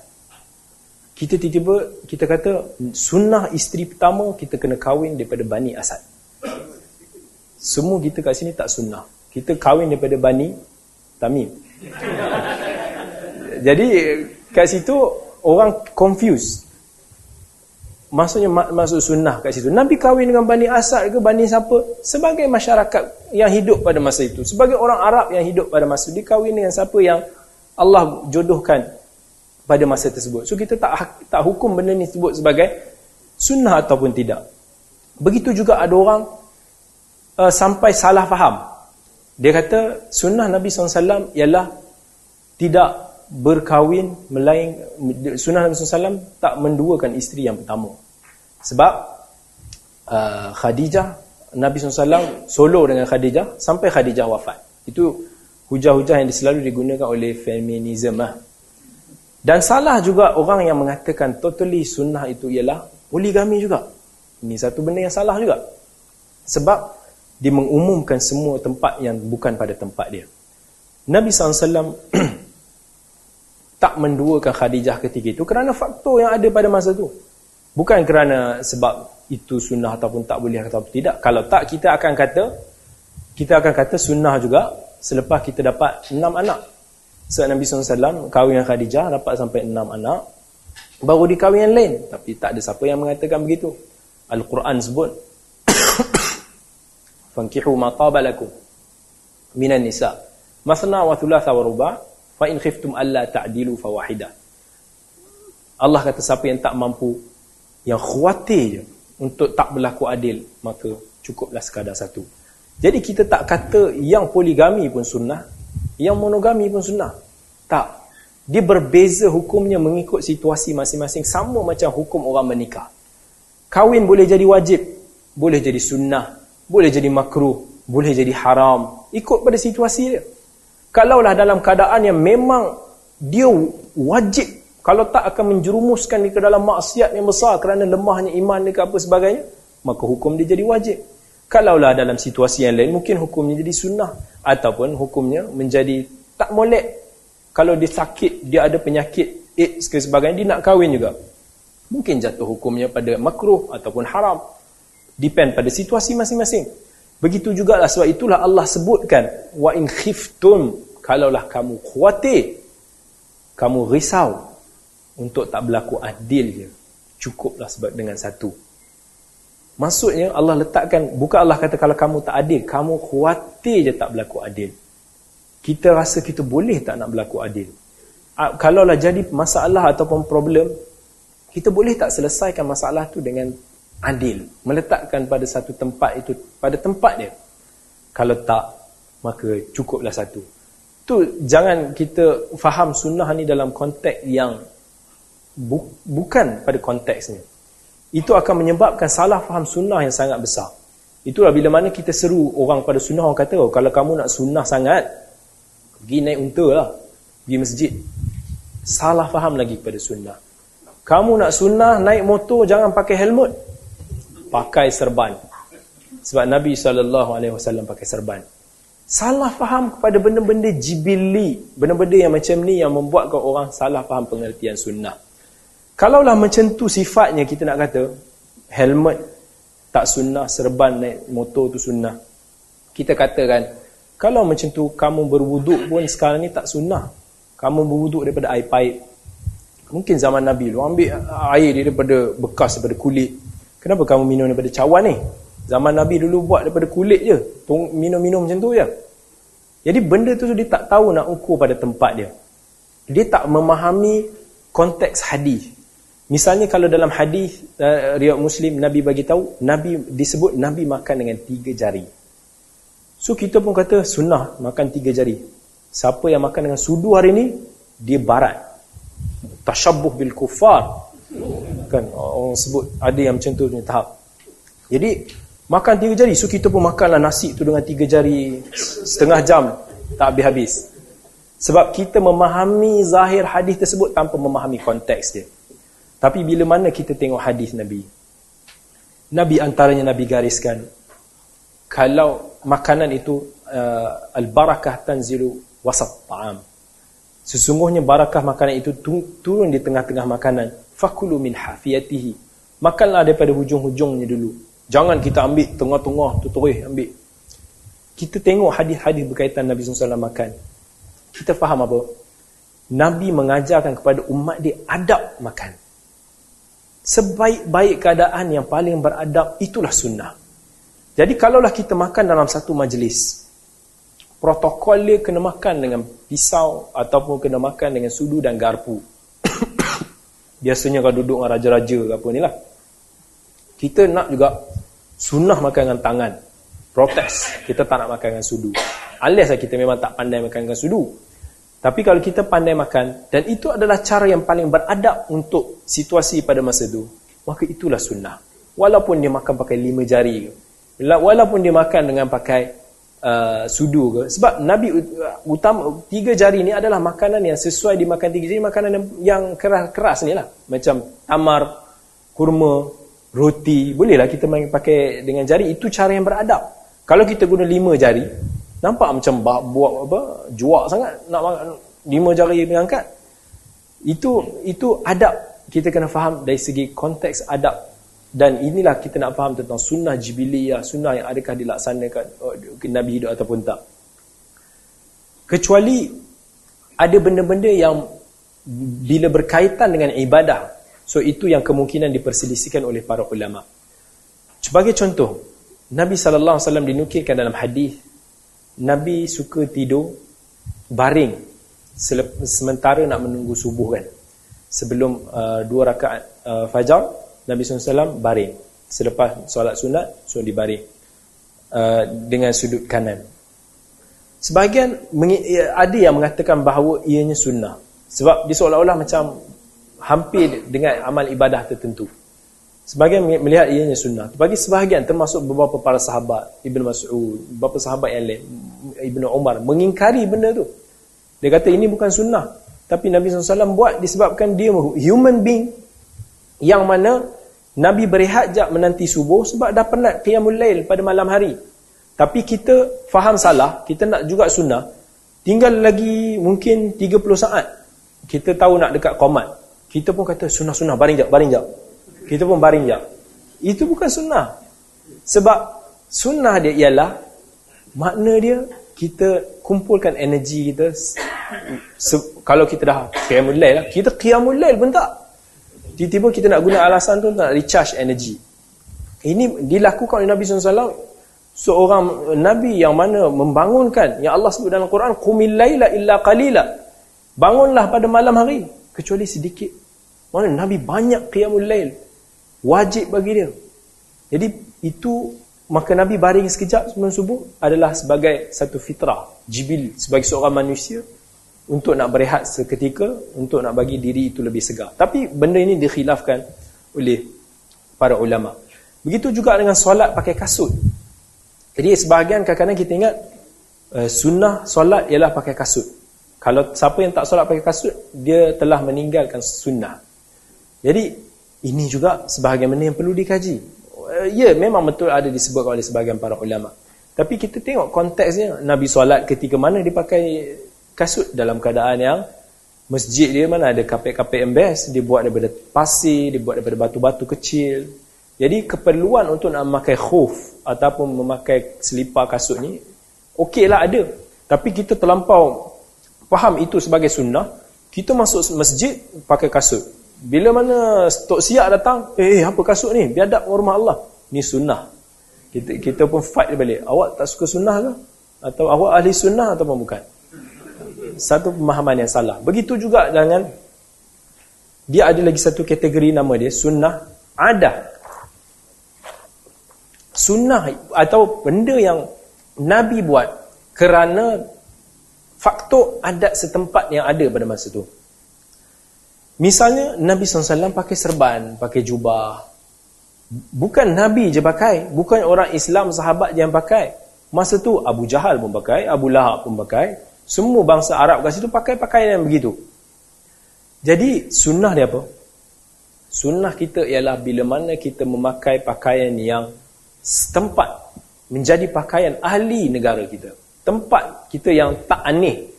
Kita tiba-tiba kita kata sunnah isteri pertama kita kena kahwin daripada Bani Asad. Semua kita kat sini tak sunnah. Kita kahwin daripada Bani Tamim. Jadi kat situ orang confuse maksudnya masuk sunnah kat situ. Nabi kahwin dengan Bani Asad ke Bani siapa? Sebagai masyarakat yang hidup pada masa itu. Sebagai orang Arab yang hidup pada masa itu. Dia kahwin dengan siapa yang Allah jodohkan pada masa tersebut. So kita tak tak hukum benda ni sebut sebagai sunnah ataupun tidak. Begitu juga ada orang uh, sampai salah faham. Dia kata sunnah Nabi SAW ialah tidak berkahwin melain sunnah Nabi SAW tak menduakan isteri yang pertama sebab uh, Khadijah Nabi SAW solo dengan Khadijah sampai Khadijah wafat itu hujah-hujah yang selalu digunakan oleh feminism lah. dan salah juga orang yang mengatakan totally sunnah itu ialah poligami juga ini satu benda yang salah juga sebab dia mengumumkan semua tempat yang bukan pada tempat dia Nabi SAW [clears throat] tak menduakan Khadijah ketika itu kerana faktor yang ada pada masa itu. Bukan kerana sebab itu sunnah ataupun tak boleh atau tidak. Kalau tak kita akan kata kita akan kata sunnah juga selepas kita dapat enam anak. Sebab Nabi SAW kahwin dengan Khadijah dapat sampai enam anak. Baru dikahwin yang lain. Tapi tak ada siapa yang mengatakan begitu. Al-Quran sebut. [coughs] Fankihu ma tabalakum minan nisa. Masna wa thulatha wa rubah fa in khiftum alla ta'dilu fawahida Allah kata siapa yang tak mampu yang khuatir je untuk tak berlaku adil maka cukuplah sekadar satu jadi kita tak kata yang poligami pun sunnah yang monogami pun sunnah tak dia berbeza hukumnya mengikut situasi masing-masing sama macam hukum orang menikah kahwin boleh jadi wajib boleh jadi sunnah boleh jadi makruh boleh jadi haram ikut pada situasi dia Kalaulah dalam keadaan yang memang dia wajib kalau tak akan menjerumuskan dia ke dalam maksiat yang besar kerana lemahnya iman dia ke apa sebagainya, maka hukum dia jadi wajib. Kalaulah dalam situasi yang lain, mungkin hukumnya jadi sunnah. Ataupun hukumnya menjadi tak molek. Kalau dia sakit, dia ada penyakit AIDS ke sebagainya, dia nak kahwin juga. Mungkin jatuh hukumnya pada makruh ataupun haram. Depend pada situasi masing-masing. Begitu juga lah sebab itulah Allah sebutkan wa in khiftum kalaulah kamu khawatir kamu risau untuk tak berlaku adil je cukuplah sebab dengan satu maksudnya Allah letakkan bukan Allah kata kalau kamu tak adil kamu khawatir je tak berlaku adil kita rasa kita boleh tak nak berlaku adil kalaulah jadi masalah ataupun problem kita boleh tak selesaikan masalah tu dengan adil meletakkan pada satu tempat itu pada tempat dia kalau tak maka cukuplah satu tu jangan kita faham sunnah ni dalam konteks yang bu, bukan pada konteksnya itu akan menyebabkan salah faham sunnah yang sangat besar Itulah bila mana kita seru orang pada sunnah, orang kata, oh, kalau kamu nak sunnah sangat, pergi naik unta lah. Pergi masjid. Salah faham lagi pada sunnah. Kamu nak sunnah, naik motor, jangan pakai helmet. Pakai serban. Sebab Nabi SAW pakai serban. Salah faham kepada benda-benda jibili. Benda-benda yang macam ni yang membuatkan orang salah faham pengertian sunnah. Kalaulah macam tu sifatnya kita nak kata, helmet tak sunnah serban naik motor tu sunnah kita katakan kalau macam tu kamu berwuduk pun sekarang ni tak sunnah kamu berwuduk daripada air paip mungkin zaman Nabi lu ambil air daripada bekas daripada kulit. Kenapa kamu minum daripada cawan ni? Zaman Nabi dulu buat daripada kulit je. Minum-minum macam tu je. Jadi benda tu dia tak tahu nak ukur pada tempat dia. Dia tak memahami konteks hadis. Misalnya kalau dalam hadis uh, riwayat Muslim Nabi bagi tahu Nabi disebut Nabi makan dengan tiga jari. So kita pun kata sunnah makan tiga jari. Siapa yang makan dengan sudu hari ni dia barat. Tashabbuh bil kufar. Kan orang sebut ada yang macam tu ni tahap. Jadi makan tiga jari. So kita pun makanlah nasi tu dengan tiga jari setengah jam tak habis-habis. Sebab kita memahami zahir hadis tersebut tanpa memahami konteks dia. Tapi bila mana kita tengok hadis Nabi Nabi antaranya Nabi gariskan Kalau makanan itu uh, Al-barakah tanzilu wasat ta'am Sesungguhnya barakah makanan itu turun di tengah-tengah makanan. Fakulu min hafiyatihi. Makanlah daripada hujung-hujungnya dulu. Jangan kita ambil tengah-tengah tuturih ambil. Kita tengok hadis-hadis berkaitan Nabi SAW makan. Kita faham apa? Nabi mengajarkan kepada umat dia adab makan. Sebaik-baik keadaan yang paling beradab itulah sunnah. Jadi kalaulah kita makan dalam satu majlis, protokol dia kena makan dengan pisau ataupun kena makan dengan sudu dan garpu. [coughs] Biasanya kalau duduk dengan raja-raja ke apa ni lah. Kita nak juga sunnah makan dengan tangan. Protes. Kita tak nak makan dengan sudu. Alias lah kita memang tak pandai makan dengan sudu. Tapi kalau kita pandai makan dan itu adalah cara yang paling beradab untuk situasi pada masa itu, maka itulah sunnah. Walaupun dia makan pakai lima jari. Walaupun dia makan dengan pakai uh, sudu ke. Sebab Nabi uh, utama tiga jari ni adalah makanan yang sesuai dimakan tiga jari, makanan yang, yang keras-keras ni lah. Macam tamar, kurma, roti. Bolehlah kita main pakai dengan jari. Itu cara yang beradab. Kalau kita guna lima jari, Nampak macam buat apa? Juak sangat nak lima jari mengangkat. Itu itu adab kita kena faham dari segi konteks adab dan inilah kita nak faham tentang sunnah jibiliyah, sunnah yang adakah dilaksanakan oh, Nabi hidup ataupun tak. Kecuali ada benda-benda yang bila berkaitan dengan ibadah, so itu yang kemungkinan diperselisihkan oleh para ulama. Sebagai contoh, Nabi sallallahu alaihi wasallam dinukilkan dalam hadis Nabi suka tidur baring sementara nak menunggu subuh kan. Sebelum uh, dua rakaat uh, fajar, Nabi SAW baring. Selepas solat sunat, so dibaring uh, dengan sudut kanan. Sebahagian ada yang mengatakan bahawa ianya sunnah. Sebab dia seolah-olah macam hampir dengan amal ibadah tertentu. Sebahagian melihat ianya sunnah. Bagi sebahagian termasuk beberapa para sahabat, Ibn Mas'ud, beberapa sahabat yang lain, Ibn Umar, mengingkari benda tu. Dia kata ini bukan sunnah. Tapi Nabi SAW buat disebabkan dia human being yang mana Nabi berehat jap menanti subuh sebab dah penat qiyamul lail pada malam hari. Tapi kita faham salah, kita nak juga sunnah. Tinggal lagi mungkin 30 saat. Kita tahu nak dekat komat. Kita pun kata sunnah-sunnah, baring jap, baring jap kita pun baring jap. Itu bukan sunnah. Sebab sunnah dia ialah makna dia kita kumpulkan energi kita kalau kita dah qiyamul lail lah, kita qiyamul lail pun tak. Tiba-tiba kita nak guna alasan tu nak recharge energi. Ini dilakukan oleh Nabi SAW seorang Nabi yang mana membangunkan yang Allah sebut dalam Quran qumil laila illa qalila. Bangunlah pada malam hari kecuali sedikit. Mana Nabi banyak qiyamul lail. Wajib bagi dia. Jadi itu maka Nabi baring sekejap sebelum subuh adalah sebagai satu fitrah, jibil sebagai seorang manusia untuk nak berehat seketika, untuk nak bagi diri itu lebih segar. Tapi benda ini dikhilafkan oleh para ulama. Begitu juga dengan solat pakai kasut. Jadi sebahagian kadang-kadang kita ingat uh, sunnah solat ialah pakai kasut. Kalau siapa yang tak solat pakai kasut, dia telah meninggalkan sunnah. Jadi ini juga sebahagian benda yang perlu dikaji. Uh, ya, memang betul ada disebut oleh sebahagian para ulama. Tapi kita tengok konteksnya. Nabi solat ketika mana dia pakai kasut dalam keadaan yang masjid dia mana ada kapek-kapek embes, dia buat daripada pasir, dia buat daripada batu-batu kecil. Jadi keperluan untuk nak memakai khuf ataupun memakai selipar kasut ni okeylah ada. Tapi kita terlampau faham itu sebagai sunnah, kita masuk masjid pakai kasut. Bila mana stok siap datang, eh, eh apa kasut ni? Biadab rumah Allah. Ni sunnah. Kita kita pun fight balik. Awak tak suka sunnah ke? Atau awak ahli sunnah ataupun bukan? Satu pemahaman yang salah. Begitu juga dengan dia ada lagi satu kategori nama dia sunnah ada. Sunnah atau benda yang Nabi buat kerana faktor adat setempat yang ada pada masa tu. Misalnya Nabi SAW pakai serban, pakai jubah. Bukan Nabi je pakai, bukan orang Islam sahabat je yang pakai. Masa tu Abu Jahal pun pakai, Abu Lahab pun pakai, semua bangsa Arab kat situ pakai pakaian yang begitu. Jadi sunnah dia apa? Sunnah kita ialah bila mana kita memakai pakaian yang setempat menjadi pakaian ahli negara kita. Tempat kita yang tak aneh.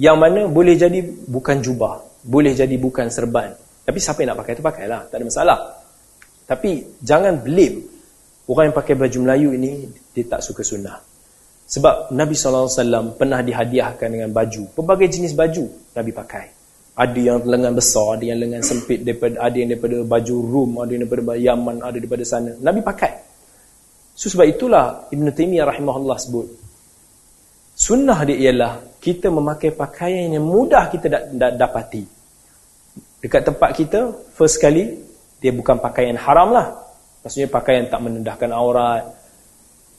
Yang mana boleh jadi bukan jubah. Boleh jadi bukan serban. Tapi siapa yang nak pakai tu pakailah. Tak ada masalah. Tapi jangan blame. Orang yang pakai baju Melayu ini, dia tak suka sunnah. Sebab Nabi SAW pernah dihadiahkan dengan baju. Pelbagai jenis baju Nabi pakai. Ada yang lengan besar, ada yang lengan sempit, daripada, ada yang daripada baju Rum, ada yang daripada Yaman, ada daripada sana. Nabi pakai. So, sebab itulah Ibn Taymiyah rahimahullah sebut. Sunnah dia ialah kita memakai pakaian yang mudah kita dapati. Dekat tempat kita, first kali, dia bukan pakaian haram lah. Maksudnya pakaian tak menendahkan aurat,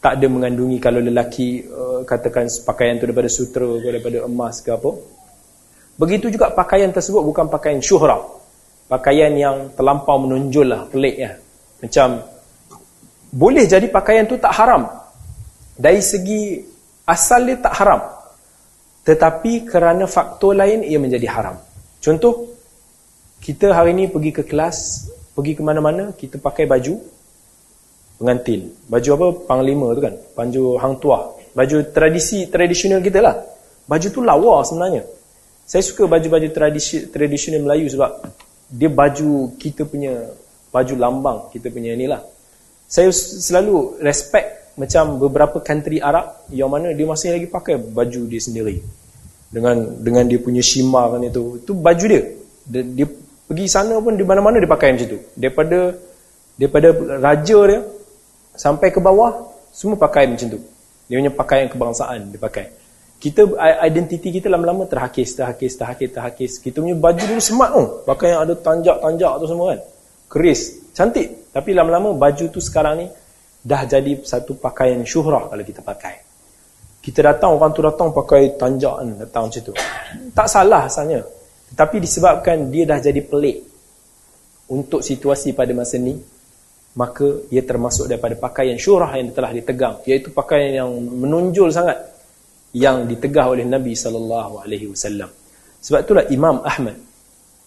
tak ada mengandungi kalau lelaki uh, katakan pakaian tu daripada sutra ke daripada emas ke apa. Begitu juga pakaian tersebut bukan pakaian syuhrah pakaian yang terlampau menonjol lah pelik ya. macam boleh jadi pakaian tu tak haram. Dari segi asal dia tak haram. Tetapi kerana faktor lain ia menjadi haram. Contoh kita hari ini pergi ke kelas pergi ke mana-mana kita pakai baju pengantin. Baju apa? Panglima tu kan. Baju hang tua. Baju tradisi tradisional kita lah. Baju tu lawa sebenarnya. Saya suka baju-baju tradisi tradisional Melayu sebab dia baju kita punya baju lambang kita punya ni lah. Saya selalu respect macam beberapa country Arab yang mana dia masih lagi pakai baju dia sendiri. Dengan dengan dia punya shimar kan itu. Itu baju dia. Dia, dia pergi sana pun di mana-mana dia pakai macam tu. Daripada daripada raja dia sampai ke bawah semua pakai macam tu. Dia punya pakaian kebangsaan dia pakai. Kita identiti kita lama-lama terhakis terhakis terhakis terhakis. Kita punya baju dulu smart tu. Pakai yang ada tanjak-tanjak tu semua kan. Keris. Cantik. Tapi lama-lama baju tu sekarang ni dah jadi satu pakaian syuhrah kalau kita pakai. Kita datang orang tu datang pakai tanjak kan datang macam tu. Tak salah asalnya. Tapi disebabkan dia dah jadi pelik untuk situasi pada masa ni maka ia termasuk daripada pakaian syurah yang telah ditegang iaitu pakaian yang menonjol sangat yang ditegah oleh Nabi sallallahu alaihi wasallam. Sebab itulah Imam Ahmad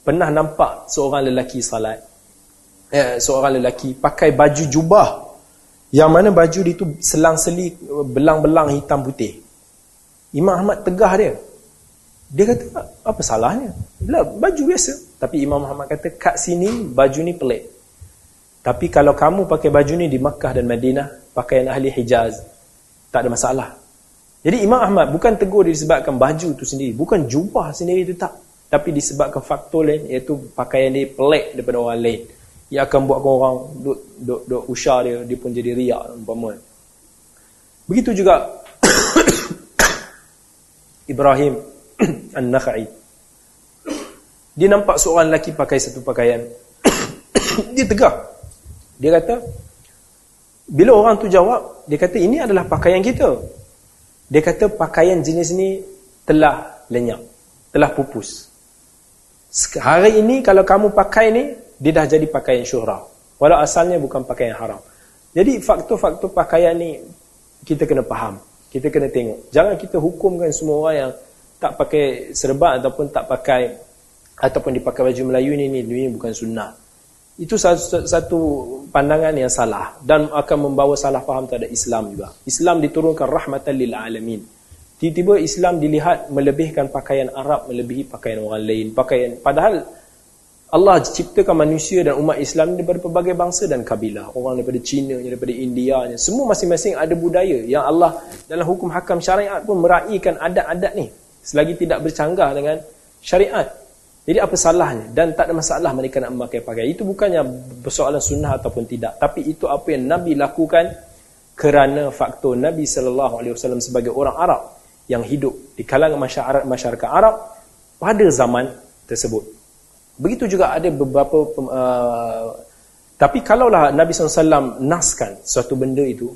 pernah nampak seorang lelaki salat eh, seorang lelaki pakai baju jubah. Yang mana baju itu selang-seli belang-belang hitam putih. Imam Ahmad tegah dia. Dia kata apa salahnya? Bila, baju biasa. Tapi Imam Ahmad kata kat sini baju ni pelik tapi kalau kamu pakai baju ni di Makkah dan Madinah, pakaian ahli Hijaz, tak ada masalah. Jadi Imam Ahmad bukan tegur disebabkan baju tu sendiri, bukan jubah sendiri itu tak. Tapi disebabkan faktor lain, iaitu pakaian dia pelik daripada orang lain. Ia akan buatkan orang duk, duk, duk usah dia, dia pun jadi riak. Umpama. Begitu juga [coughs] Ibrahim [coughs] An-Nakhai. Dia nampak seorang lelaki pakai satu pakaian. [coughs] dia tegak. Dia kata, bila orang tu jawab, dia kata ini adalah pakaian kita. Dia kata pakaian jenis ni telah lenyap, telah pupus. Hari ini kalau kamu pakai ni, dia dah jadi pakaian syuhrah. Walau asalnya bukan pakaian haram. Jadi faktor-faktor pakaian ni kita kena faham. Kita kena tengok. Jangan kita hukumkan semua orang yang tak pakai serban ataupun tak pakai ataupun dipakai baju Melayu ni ni, ini bukan sunnah. Itu satu, pandangan yang salah dan akan membawa salah faham terhadap Islam juga. Islam diturunkan rahmatan lil alamin. Tiba-tiba Islam dilihat melebihkan pakaian Arab melebihi pakaian orang lain. Pakaian padahal Allah ciptakan manusia dan umat Islam daripada pelbagai bangsa dan kabilah. Orang daripada China, daripada India, semua masing-masing ada budaya yang Allah dalam hukum hakam syariat pun meraihkan adat-adat ni selagi tidak bercanggah dengan syariat. Jadi apa salahnya? Dan tak ada masalah mereka nak memakai pakaian. Itu bukannya persoalan sunnah ataupun tidak, tapi itu apa yang Nabi lakukan kerana faktor Nabi sallallahu alaihi wasallam sebagai orang Arab yang hidup di kalangan masyarakat masyarakat Arab pada zaman tersebut. Begitu juga ada beberapa uh, tapi kalaulah Nabi SAW naskan suatu benda itu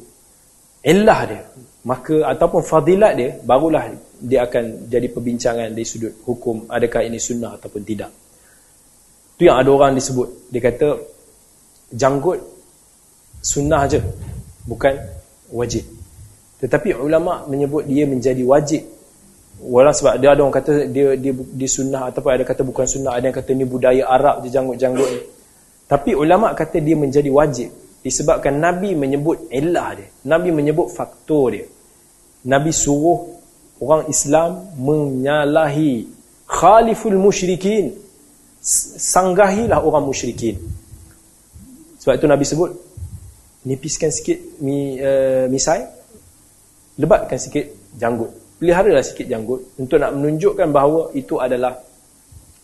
illah dia. Maka ataupun fadilat dia barulah dia akan jadi perbincangan dari sudut hukum adakah ini sunnah ataupun tidak. Tu yang ada orang disebut. Dia kata janggut sunnah je bukan wajib. Tetapi ulama menyebut dia menjadi wajib. Walau sebab dia ada orang kata dia dia di sunnah ataupun ada kata bukan sunnah, ada yang kata ni budaya Arab je janggut-janggut ni. Tapi ulama kata dia menjadi wajib disebabkan Nabi menyebut illah dia. Nabi menyebut faktor dia. Nabi suruh orang Islam menyalahi khaliful musyrikin. Sanggahilah orang musyrikin. Sebab itu Nabi sebut nipiskan sikit mi, uh, misai lebatkan sikit janggut peliharalah sikit janggut untuk nak menunjukkan bahawa itu adalah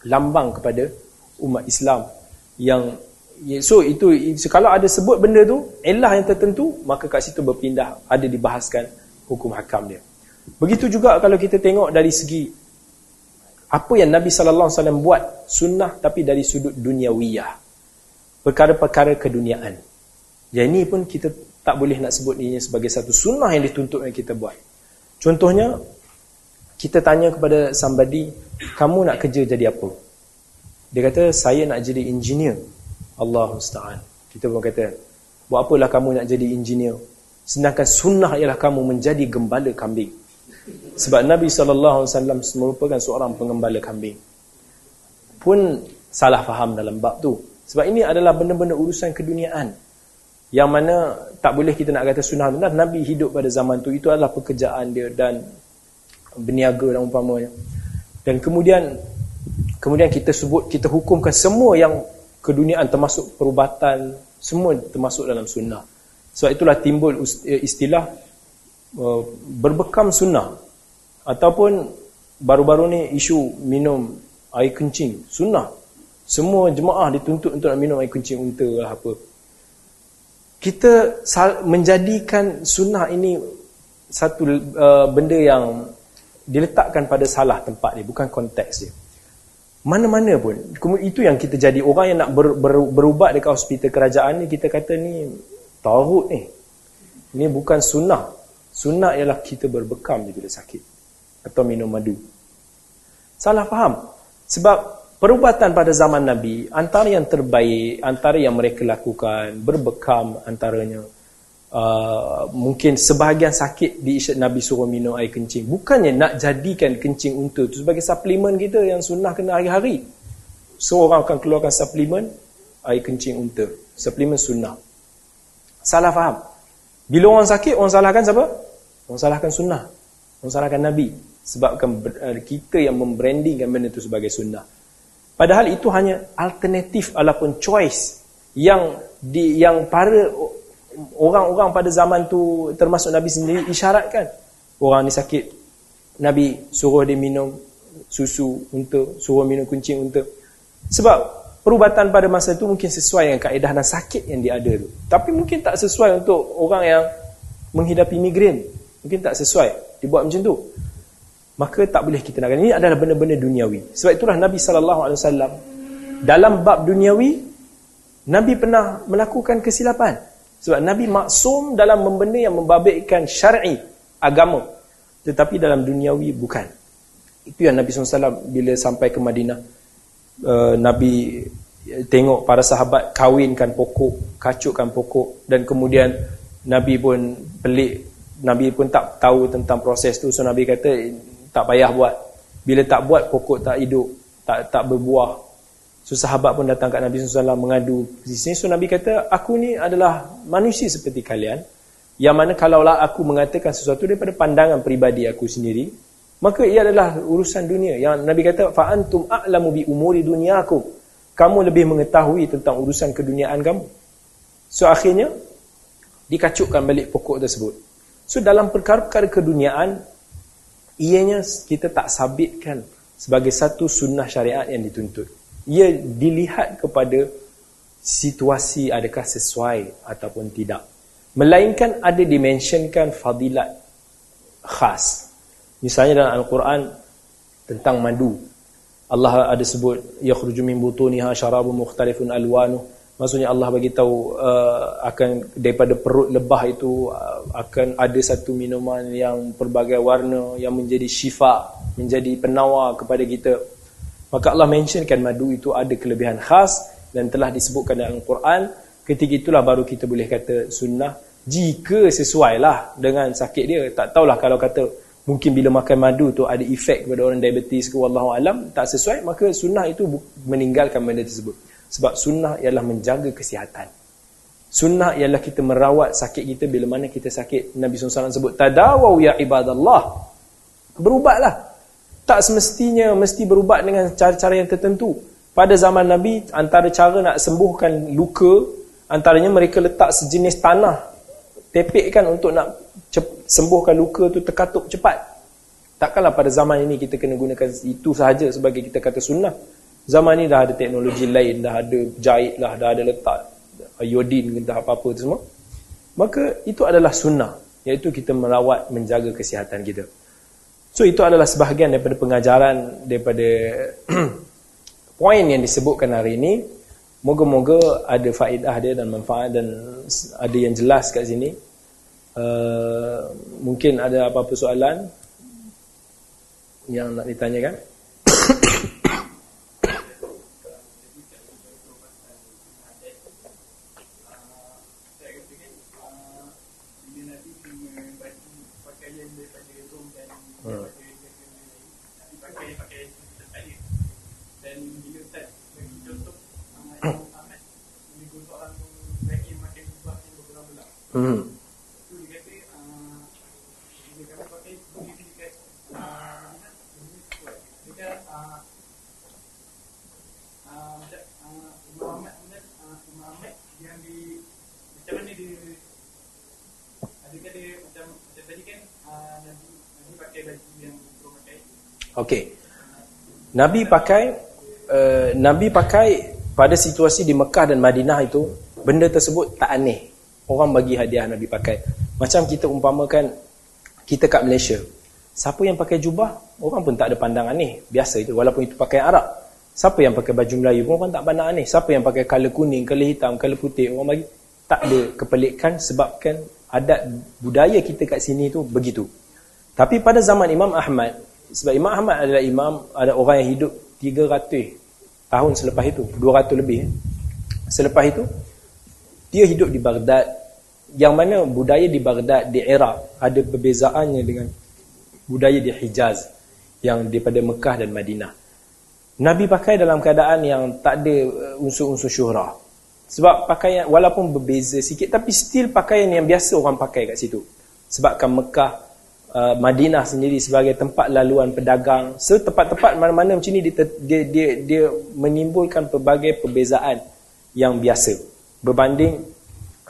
lambang kepada umat Islam yang so itu kalau ada sebut benda tu elah yang tertentu maka kat situ berpindah ada dibahaskan hukum hakam dia begitu juga kalau kita tengok dari segi apa yang Nabi sallallahu alaihi wasallam buat sunnah tapi dari sudut duniawiyah perkara-perkara keduniaan yang ini pun kita tak boleh nak sebut ini sebagai satu sunnah yang dituntut yang kita buat Contohnya, kita tanya kepada somebody, kamu nak kerja jadi apa? Dia kata, saya nak jadi engineer. Allah Usta'an. Kita pun kata, buat apalah kamu nak jadi engineer? Sedangkan sunnah ialah kamu menjadi gembala kambing. Sebab Nabi SAW merupakan seorang pengembala kambing. Pun salah faham dalam bab tu. Sebab ini adalah benda-benda urusan keduniaan yang mana tak boleh kita nak kata sunnah benar Nabi hidup pada zaman tu itu adalah pekerjaan dia dan berniaga dan umpamanya dan kemudian kemudian kita sebut kita hukumkan semua yang keduniaan termasuk perubatan semua termasuk dalam sunnah. Sebab itulah timbul istilah uh, berbekam sunnah. Ataupun baru-baru ni isu minum air kencing sunnah. Semua jemaah dituntut untuk nak minum air kencing unta lah apa. Kita menjadikan sunnah ini satu uh, benda yang diletakkan pada salah tempat dia bukan konteks dia mana-mana pun. Itu yang kita jadi orang yang nak ber, ber, berubat dekat hospital kerajaan ni kita kata ni tawud ni. Ini bukan sunnah. Sunnah ialah kita berbekam bila sakit atau minum madu. Salah faham? Sebab perubatan pada zaman Nabi antara yang terbaik antara yang mereka lakukan berbekam antaranya uh, mungkin sebahagian sakit di Nabi suruh minum air kencing. Bukannya nak jadikan kencing unta itu sebagai suplemen kita yang sunnah kena hari-hari. Seorang akan keluarkan suplemen air kencing unta. Suplemen sunnah. Salah faham? Bila orang sakit orang salahkan siapa? orang salahkan sunnah. Orang salahkan Nabi. Sebabkan uh, kita yang membrandingkan benda itu sebagai sunnah. Padahal itu hanya alternatif ataupun choice yang di yang para orang-orang pada zaman tu termasuk Nabi sendiri isyaratkan. Orang ni sakit, Nabi suruh dia minum susu untuk suruh minum kuncing untuk. Sebab perubatan pada masa itu mungkin sesuai dengan kaedah dan sakit yang dia ada tu. Tapi mungkin tak sesuai untuk orang yang menghidapi migrain. Mungkin tak sesuai. Dibuat macam tu. Maka tak boleh kita nak ini adalah benda-benda duniawi. Sebab itulah Nabi sallallahu alaihi wasallam dalam bab duniawi Nabi pernah melakukan kesilapan sebab Nabi maksum dalam membenda yang membabitkan syar'i agama. Tetapi dalam duniawi bukan. Itu yang Nabi SAW bila sampai ke Madinah uh, Nabi tengok para sahabat kawinkan pokok kacukkan pokok. Dan kemudian Nabi pun pelik. Nabi pun tak tahu tentang proses tu. So Nabi kata tak payah buat. Bila tak buat pokok tak hidup tak tak berbuah so sahabat pun datang kat Nabi SAW mengadu. Sini so Nabi kata aku ni adalah manusia seperti kalian. Yang mana kalaulah aku mengatakan sesuatu daripada pandangan peribadi aku sendiri maka ia adalah urusan dunia. Yang Nabi kata fa antum a'lamu bi umuri dunyakum kamu lebih mengetahui tentang urusan keduniaan kamu. So akhirnya dikacukkan balik pokok tersebut. So dalam perkara-perkara keduniaan ianya kita tak sabitkan sebagai satu sunnah syariat yang dituntut. Ia dilihat kepada situasi adakah sesuai ataupun tidak. Melainkan ada dimensionkan fadilat khas. Misalnya dalam Al-Quran tentang madu. Allah ada sebut yakhruju min butuniha syarabun mukhtalifun alwanuh Maksudnya Allah bagi tahu uh, akan daripada perut lebah itu uh, akan ada satu minuman yang pelbagai warna yang menjadi syifa, menjadi penawar kepada kita. Maka Allah mentionkan madu itu ada kelebihan khas dan telah disebutkan dalam Al-Quran. Ketika itulah baru kita boleh kata sunnah. Jika sesuailah dengan sakit dia. Tak tahulah kalau kata mungkin bila makan madu tu ada efek kepada orang diabetes ke wallahualam tak sesuai maka sunnah itu meninggalkan benda tersebut. Sebab sunnah ialah menjaga kesihatan. Sunnah ialah kita merawat sakit kita bila mana kita sakit. Nabi SAW sebut, Tadawau ya ibadallah. Berubatlah. Tak semestinya mesti berubat dengan cara-cara yang tertentu. Pada zaman Nabi, antara cara nak sembuhkan luka, antaranya mereka letak sejenis tanah. Tepekkan untuk nak sembuhkan luka tu terkatup cepat. Takkanlah pada zaman ini kita kena gunakan itu sahaja sebagai kita kata sunnah. Zaman ni dah ada teknologi lain, dah ada jahit lah, dah ada letak iodin ke apa-apa tu semua. Maka itu adalah sunnah, iaitu kita merawat, menjaga kesihatan kita. So itu adalah sebahagian daripada pengajaran daripada [clears throat] poin yang disebutkan hari ini. Moga-moga ada faedah dia dan manfaat dan ada yang jelas kat sini. Uh, mungkin ada apa-apa soalan yang nak ditanyakan? Hmm. Okey. Nabi pakai uh, Nabi pakai pada situasi di Mekah dan Madinah itu benda tersebut tak aneh orang bagi hadiah Nabi pakai. Macam kita umpamakan kita kat Malaysia. Siapa yang pakai jubah, orang pun tak ada pandangan aneh. Biasa itu, walaupun itu pakai Arab. Siapa yang pakai baju Melayu pun orang tak pandang aneh. Siapa yang pakai color kuning, color hitam, color putih, orang bagi. Tak ada kepelikan sebabkan adat budaya kita kat sini tu begitu. Tapi pada zaman Imam Ahmad, sebab Imam Ahmad adalah imam, ada orang yang hidup 300 tahun selepas itu, 200 lebih. Selepas itu, dia hidup di Baghdad. Yang mana budaya di Baghdad di Iraq ada perbezaannya dengan budaya di Hijaz yang daripada Mekah dan Madinah. Nabi pakai dalam keadaan yang tak ada uh, unsur-unsur syuhrah sebab pakaian walaupun berbeza sikit tapi still pakaian yang biasa orang pakai kat situ. Sebabkan Mekah uh, Madinah sendiri sebagai tempat laluan pedagang. So tempat-tempat mana-mana macam ni dia, dia, dia, dia menimbulkan pelbagai perbezaan yang biasa. Berbanding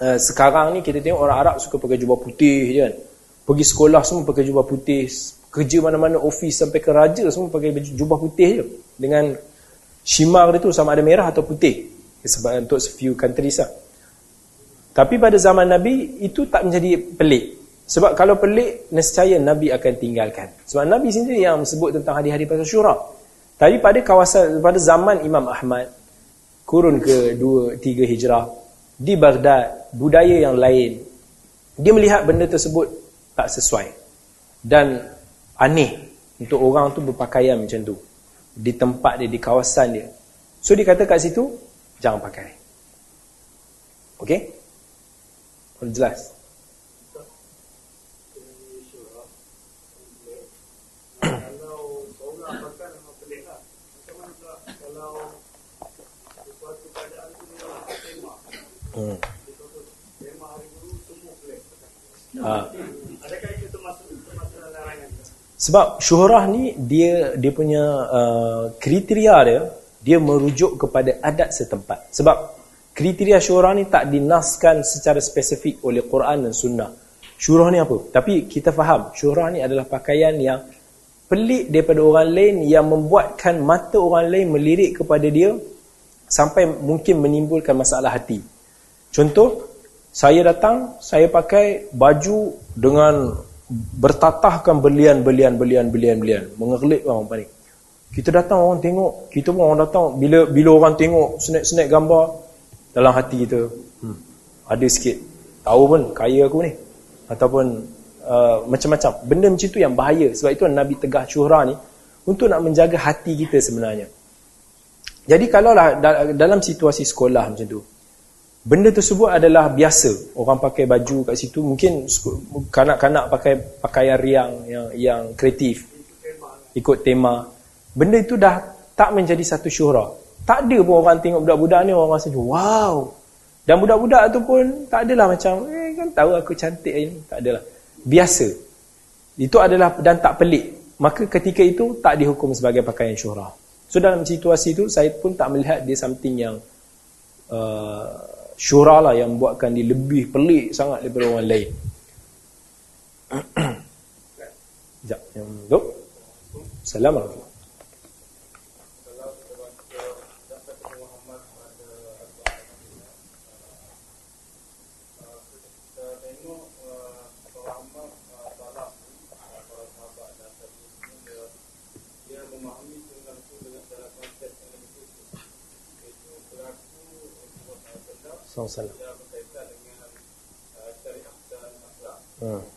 uh, sekarang ni kita tengok orang Arab suka pakai jubah putih je kan. Pergi sekolah semua pakai jubah putih. Kerja mana-mana office sampai ke raja semua pakai jubah putih je. Dengan shimar dia tu sama ada merah atau putih. Sebab untuk few countries lah. Tapi pada zaman Nabi itu tak menjadi pelik sebab kalau pelik nescaya Nabi akan tinggalkan sebab Nabi sendiri yang sebut tentang hari-hari pasal syurah tapi pada kawasan pada zaman Imam Ahmad kurun ke 2 3 hijrah di Baghdad, budaya yang lain. Dia melihat benda tersebut tak sesuai. Dan aneh untuk orang tu berpakaian macam tu. Di tempat dia, di kawasan dia. So dia kata kat situ, jangan pakai. Okay? Jelas? Hmm. Ha. Sebab syuhrah ni dia dia punya uh, kriteria dia dia merujuk kepada adat setempat. Sebab kriteria syuhrah ni tak dinaskan secara spesifik oleh Quran dan Sunnah. Syuhrah ni apa? Tapi kita faham, syuhrah ni adalah pakaian yang pelik daripada orang lain yang membuatkan mata orang lain melirik kepada dia sampai mungkin menimbulkan masalah hati. Contoh, saya datang, saya pakai baju dengan bertatahkan belian, belian, belian, belian, belian. Mengelik orang panik. Kita datang orang tengok, kita pun orang datang. Bila bila orang tengok snack-snack gambar dalam hati kita, hmm, ada sikit. Tahu pun kaya aku ni. Ataupun uh, macam-macam. Benda macam tu yang bahaya. Sebab itu Nabi tegah syuhra ni untuk nak menjaga hati kita sebenarnya. Jadi kalaulah dalam situasi sekolah macam tu benda tersebut adalah biasa orang pakai baju kat situ mungkin kanak-kanak pakai pakaian riang yang yang kreatif ikut tema benda itu dah tak menjadi satu syuhra tak ada pun orang tengok budak-budak ni orang rasa wow dan budak-budak tu pun tak adalah macam, eh kan tahu aku cantik ini. Tak adalah. Biasa. Itu adalah dan tak pelik. Maka ketika itu tak dihukum sebagai pakaian syurah. So dalam situasi itu saya pun tak melihat dia something yang uh, syurah lah yang buatkan dia lebih pelik sangat daripada orang lain. [clears throat] Sekejap. Yang. Assalamualaikum. SAW. Hmm.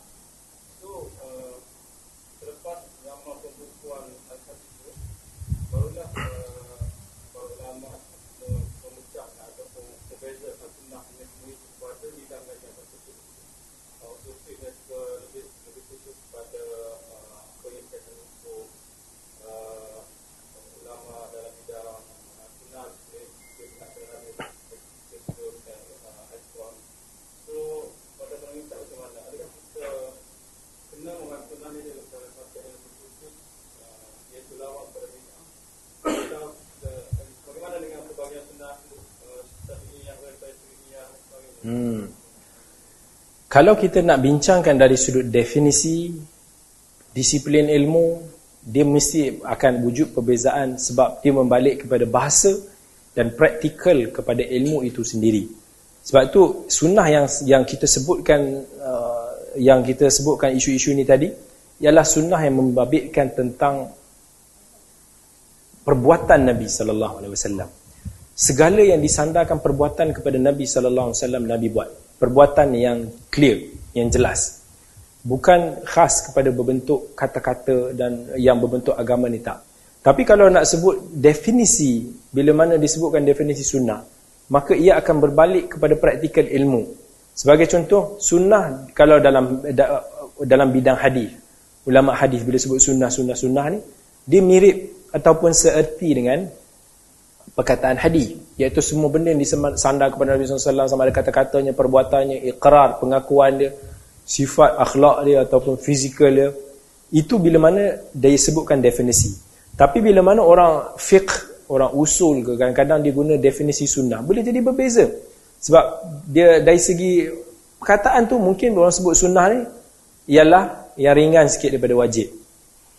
Kalau kita nak bincangkan dari sudut definisi disiplin ilmu, dia mesti akan wujud perbezaan sebab dia membalik kepada bahasa dan praktikal kepada ilmu itu sendiri. Sebab itu sunnah yang yang kita sebutkan uh, yang kita sebutkan isu-isu ini tadi ialah sunnah yang membabitkan tentang perbuatan Nabi sallallahu alaihi wasallam. Segala yang disandarkan perbuatan kepada Nabi sallallahu alaihi wasallam Nabi buat perbuatan yang clear, yang jelas. Bukan khas kepada berbentuk kata-kata dan yang berbentuk agama ni tak. Tapi kalau nak sebut definisi, bila mana disebutkan definisi sunnah, maka ia akan berbalik kepada praktikal ilmu. Sebagai contoh, sunnah kalau dalam dalam bidang hadis, ulama hadis bila sebut sunnah, sunnah, sunnah ni, dia mirip ataupun seerti dengan perkataan hadis iaitu semua benda yang disandar kepada Nabi SAW sama ada kata-katanya, perbuatannya, ikrar, pengakuan dia sifat akhlak dia ataupun fizikal dia itu bila mana dia sebutkan definisi. Tapi bila mana orang fiqh orang usul ke kadang-kadang dia guna definisi sunnah boleh jadi berbeza. Sebab dia dari segi perkataan tu mungkin orang sebut sunnah ni ialah yang ringan sikit daripada wajib.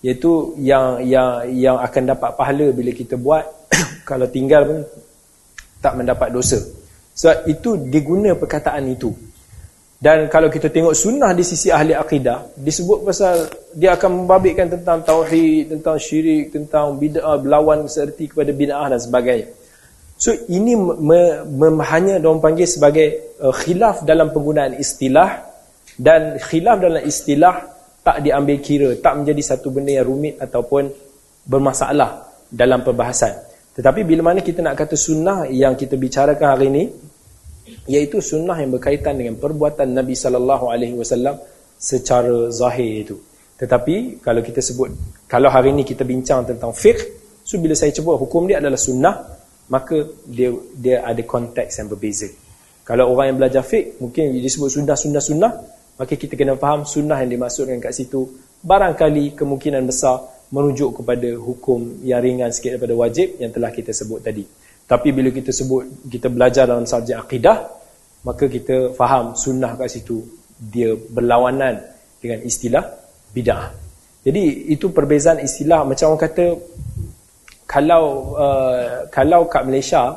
Iaitu yang yang yang akan dapat pahala bila kita buat [coughs] kalau tinggal pun tak mendapat dosa. Sebab itu diguna perkataan itu. Dan kalau kita tengok sunnah di sisi ahli akidah, disebut pasal dia akan membabitkan tentang tauhid, tentang syirik, tentang bid'ah, berlawan seerti kepada bid'ah dan sebagainya. So ini me, me, hanya diorang panggil sebagai uh, khilaf dalam penggunaan istilah dan khilaf dalam istilah tak diambil kira, tak menjadi satu benda yang rumit ataupun bermasalah dalam perbahasan. Tetapi bila mana kita nak kata sunnah yang kita bicarakan hari ini iaitu sunnah yang berkaitan dengan perbuatan Nabi sallallahu alaihi wasallam secara zahir itu. Tetapi kalau kita sebut kalau hari ini kita bincang tentang fiqh, so bila saya cuba hukum dia adalah sunnah, maka dia dia ada konteks yang berbeza. Kalau orang yang belajar fiqh, mungkin disebut sunnah-sunnah-sunnah, maka kita kena faham sunnah yang dimaksudkan kat situ. Barangkali kemungkinan besar merujuk kepada hukum yang ringan sikit daripada wajib yang telah kita sebut tadi. Tapi bila kita sebut, kita belajar dalam subjek akidah, maka kita faham sunnah kat situ. Dia berlawanan dengan istilah bid'ah. Jadi itu perbezaan istilah macam orang kata kalau uh, kalau kat Malaysia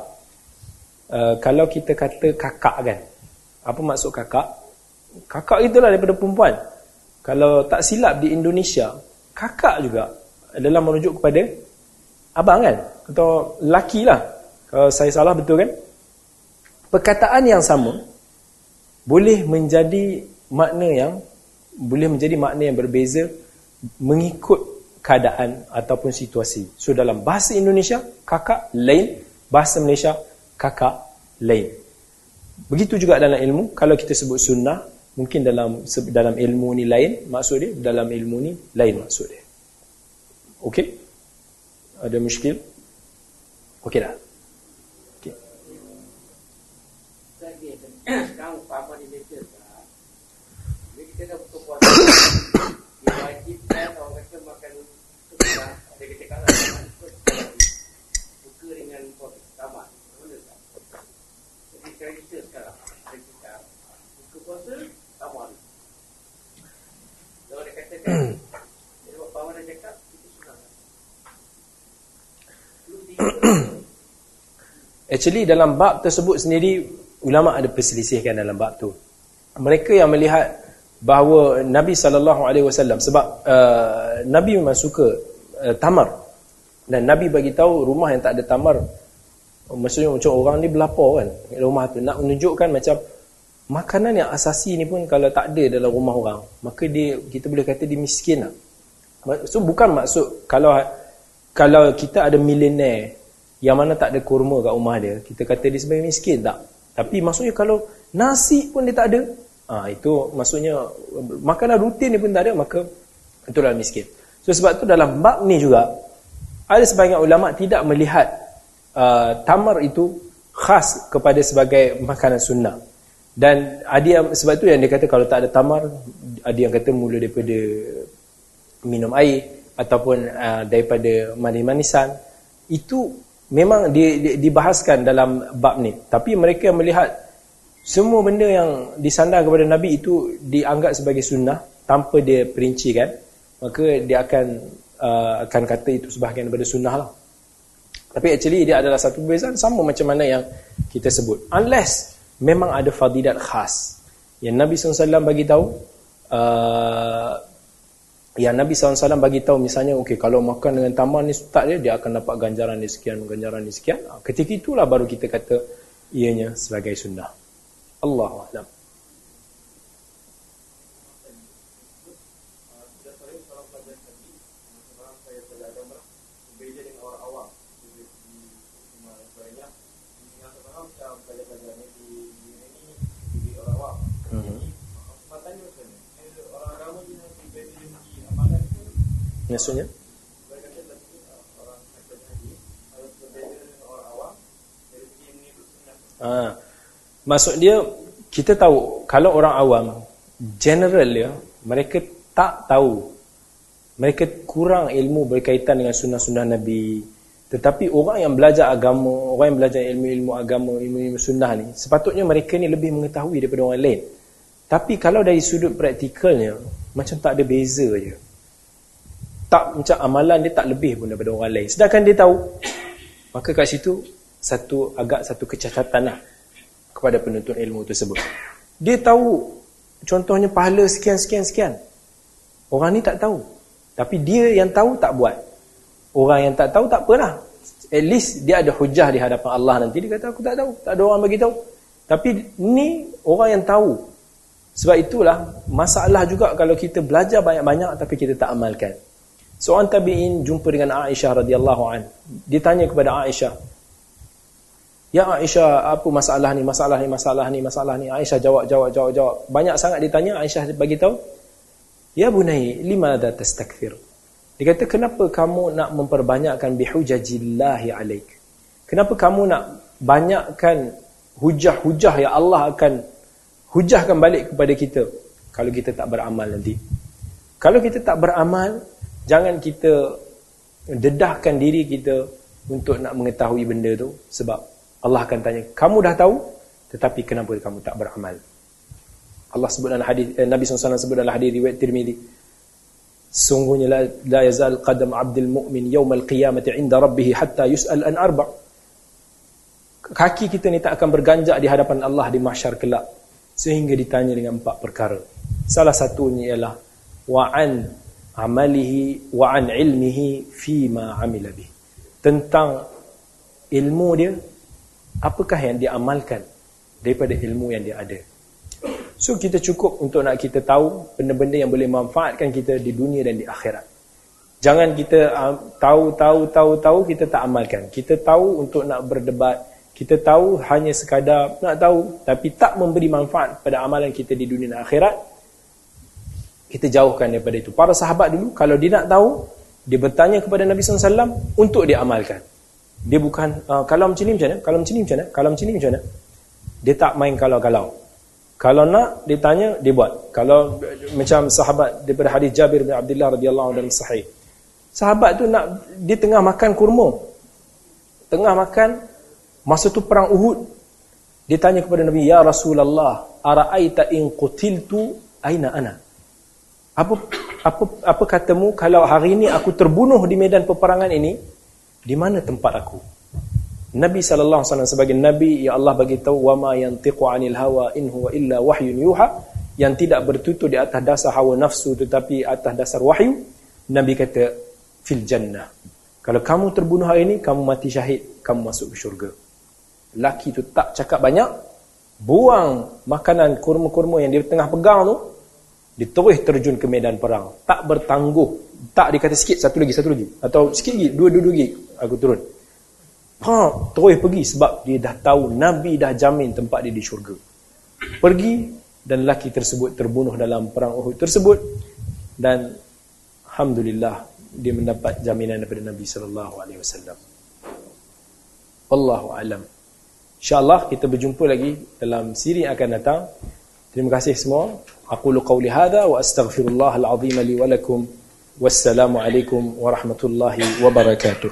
uh, kalau kita kata kakak kan. Apa maksud kakak? Kakak itulah daripada perempuan. Kalau tak silap di Indonesia, kakak juga adalah merujuk kepada abang kan atau laki lah. Kalau saya salah betul kan? Perkataan yang sama boleh menjadi makna yang boleh menjadi makna yang berbeza mengikut keadaan ataupun situasi. So dalam bahasa Indonesia kakak lain, bahasa Malaysia kakak lain. Begitu juga dalam ilmu, kalau kita sebut sunnah, mungkin dalam dalam ilmu ni lain maksud dia, dalam ilmu ni lain maksud dia. Okey? Ada muskil? Okey dah. Okey. Sekarang apa di kita dah buka puasa diwajibkan orang kata makan ada kita kata buka dengan puasa tak jadi sekarang kita sekarang ada kita buka puasa tamat kalau dia buat pawan dan cakap kita sunat [clears throat] Actually dalam bab tersebut sendiri ulama ada perselisihkan dalam bab tu. Mereka yang melihat bahawa Nabi sallallahu alaihi wasallam sebab uh, Nabi memang suka uh, tamar dan Nabi bagi tahu rumah yang tak ada tamar maksudnya macam orang ni berlapar kan rumah tu nak menunjukkan macam makanan yang asasi ni pun kalau tak ada dalam rumah orang maka dia kita boleh kata dia miskin lah. so bukan maksud kalau kalau kita ada milioner yang mana tak ada kurma kat rumah dia kita kata dia sebagai miskin tak tapi maksudnya kalau nasi pun dia tak ada Ha, itu maksudnya makanan rutin ni pun tak ada maka itulah miskin. So sebab tu dalam bab ni juga ada sebahagian ulama tidak melihat uh, tamar itu khas kepada sebagai makanan sunnah. Dan ada yang, sebab tu yang dia kata kalau tak ada tamar ada yang kata mula daripada minum air ataupun uh, daripada manis-manisan itu memang di, di, dibahaskan dalam bab ni. Tapi mereka melihat semua benda yang disandar kepada Nabi itu dianggap sebagai sunnah tanpa dia perincikan, maka dia akan uh, akan kata itu sebahagian daripada sunnah lah. Tapi actually dia adalah satu perbezaan sama macam mana yang kita sebut. Unless memang ada fadilat khas yang Nabi SAW bagi tahu uh, yang Nabi SAW bagi tahu misalnya okay, kalau makan dengan taman ni tak dia dia akan dapat ganjaran ni sekian ganjaran ni sekian ketika itulah baru kita kata ianya sebagai sunnah Allah Alam. Maksudnya? Ah, Maksud dia kita tahu kalau orang awam general ya mereka tak tahu. Mereka kurang ilmu berkaitan dengan sunnah-sunnah Nabi. Tetapi orang yang belajar agama orang yang belajar ilmu-ilmu agama ilmu-ilmu sunnah ni sepatutnya mereka ni lebih mengetahui daripada orang lain. Tapi kalau dari sudut praktikalnya macam tak ada beza je tak macam amalan dia tak lebih pun daripada orang lain sedangkan dia tahu maka kat situ satu agak satu kecacatan lah kepada penuntut ilmu tersebut. Dia tahu contohnya pahala sekian sekian sekian. Orang ni tak tahu. Tapi dia yang tahu tak buat. Orang yang tak tahu tak apalah. At least dia ada hujah di hadapan Allah nanti dia kata aku tak tahu, tak ada orang bagi tahu. Tapi ni orang yang tahu. Sebab itulah masalah juga kalau kita belajar banyak-banyak tapi kita tak amalkan. Seorang tabi'in jumpa dengan Aisyah radhiyallahu an. Dia tanya kepada Aisyah, Ya Aisyah, apa masalah ni, masalah ni, masalah ni, masalah ni. Aisyah jawab, jawab, jawab, jawab. Banyak sangat ditanya, Aisyah bagi tahu. Ya bunai, lima ada tastakfir. Dia kata, kenapa kamu nak memperbanyakkan bihujajillahi alaik? Kenapa kamu nak banyakkan hujah-hujah yang Allah akan hujahkan balik kepada kita kalau kita tak beramal nanti. Kalau kita tak beramal, jangan kita dedahkan diri kita untuk nak mengetahui benda tu sebab Allah akan tanya, kamu dah tahu? Tetapi kenapa kamu tak beramal? Allah sebut dalam hadis eh, Nabi SAW sebut dalam hadis riwayat Tirmizi sungguhnya la, la yazal qadam abdul mu'min yawmal qiyamati 'inda rabbih hatta yus'al an arba' kaki kita ni tak akan berganjak di hadapan Allah di mahsyar kelak sehingga ditanya dengan empat perkara. Salah satunya ialah wa'an amalihi wa'an ilmihi fima amila bih tentang ilmu dia apakah yang dia amalkan daripada ilmu yang dia ada So kita cukup untuk nak kita tahu benda-benda yang boleh manfaatkan kita di dunia dan di akhirat. Jangan kita uh, tahu tahu tahu tahu kita tak amalkan. Kita tahu untuk nak berdebat, kita tahu hanya sekadar nak tahu tapi tak memberi manfaat pada amalan kita di dunia dan akhirat. Kita jauhkan daripada itu. Para sahabat dulu kalau dia nak tahu, dia bertanya kepada Nabi SAW untuk dia amalkan. Dia bukan uh, kalau macam ni macam mana? Kalau macam ni macam mana? Kalau macam ni macam mana? Dia tak main kalau-kalau. Kalau nak ditanya dia buat. Kalau macam sahabat daripada hadis Jabir bin Abdullah radhiyallahu anhu dalam sahih. Sahabat tu nak dia tengah makan kurma. Tengah makan masa tu perang Uhud. Dia tanya kepada Nabi, "Ya Rasulullah, ara'aita in qutiltu aina ana?" Apa apa apa katamu kalau hari ini aku terbunuh di medan peperangan ini, di mana tempat aku? Nabi sallallahu alaihi wasallam sebagai nabi ya Allah bagi tahu wa ma yantiqu anil hawa in huwa illa wahyun yuha. Yang tidak bertutur di atas dasar hawa nafsu tetapi atas dasar wahyu Nabi kata fil jannah. Kalau kamu terbunuh hari ini kamu mati syahid kamu masuk ke syurga. Laki tu tak cakap banyak buang makanan kurma-kurma yang dia tengah pegang tu dia terus terjun ke medan perang tak bertangguh tak dikata sikit satu lagi satu lagi atau sikit lagi dua-dua lagi aku turun Ha, terus pergi sebab dia dah tahu Nabi dah jamin tempat dia di syurga. Pergi dan lelaki tersebut terbunuh dalam perang Uhud tersebut dan alhamdulillah dia mendapat jaminan daripada Nabi wasallam. Wallahu alam. Insyaallah kita berjumpa lagi dalam siri akan datang. Terima kasih semua. أقول قولي هذا وأستغفر الله العظيم لي ولكم والسلام عليكم ورحمة الله وبركاته.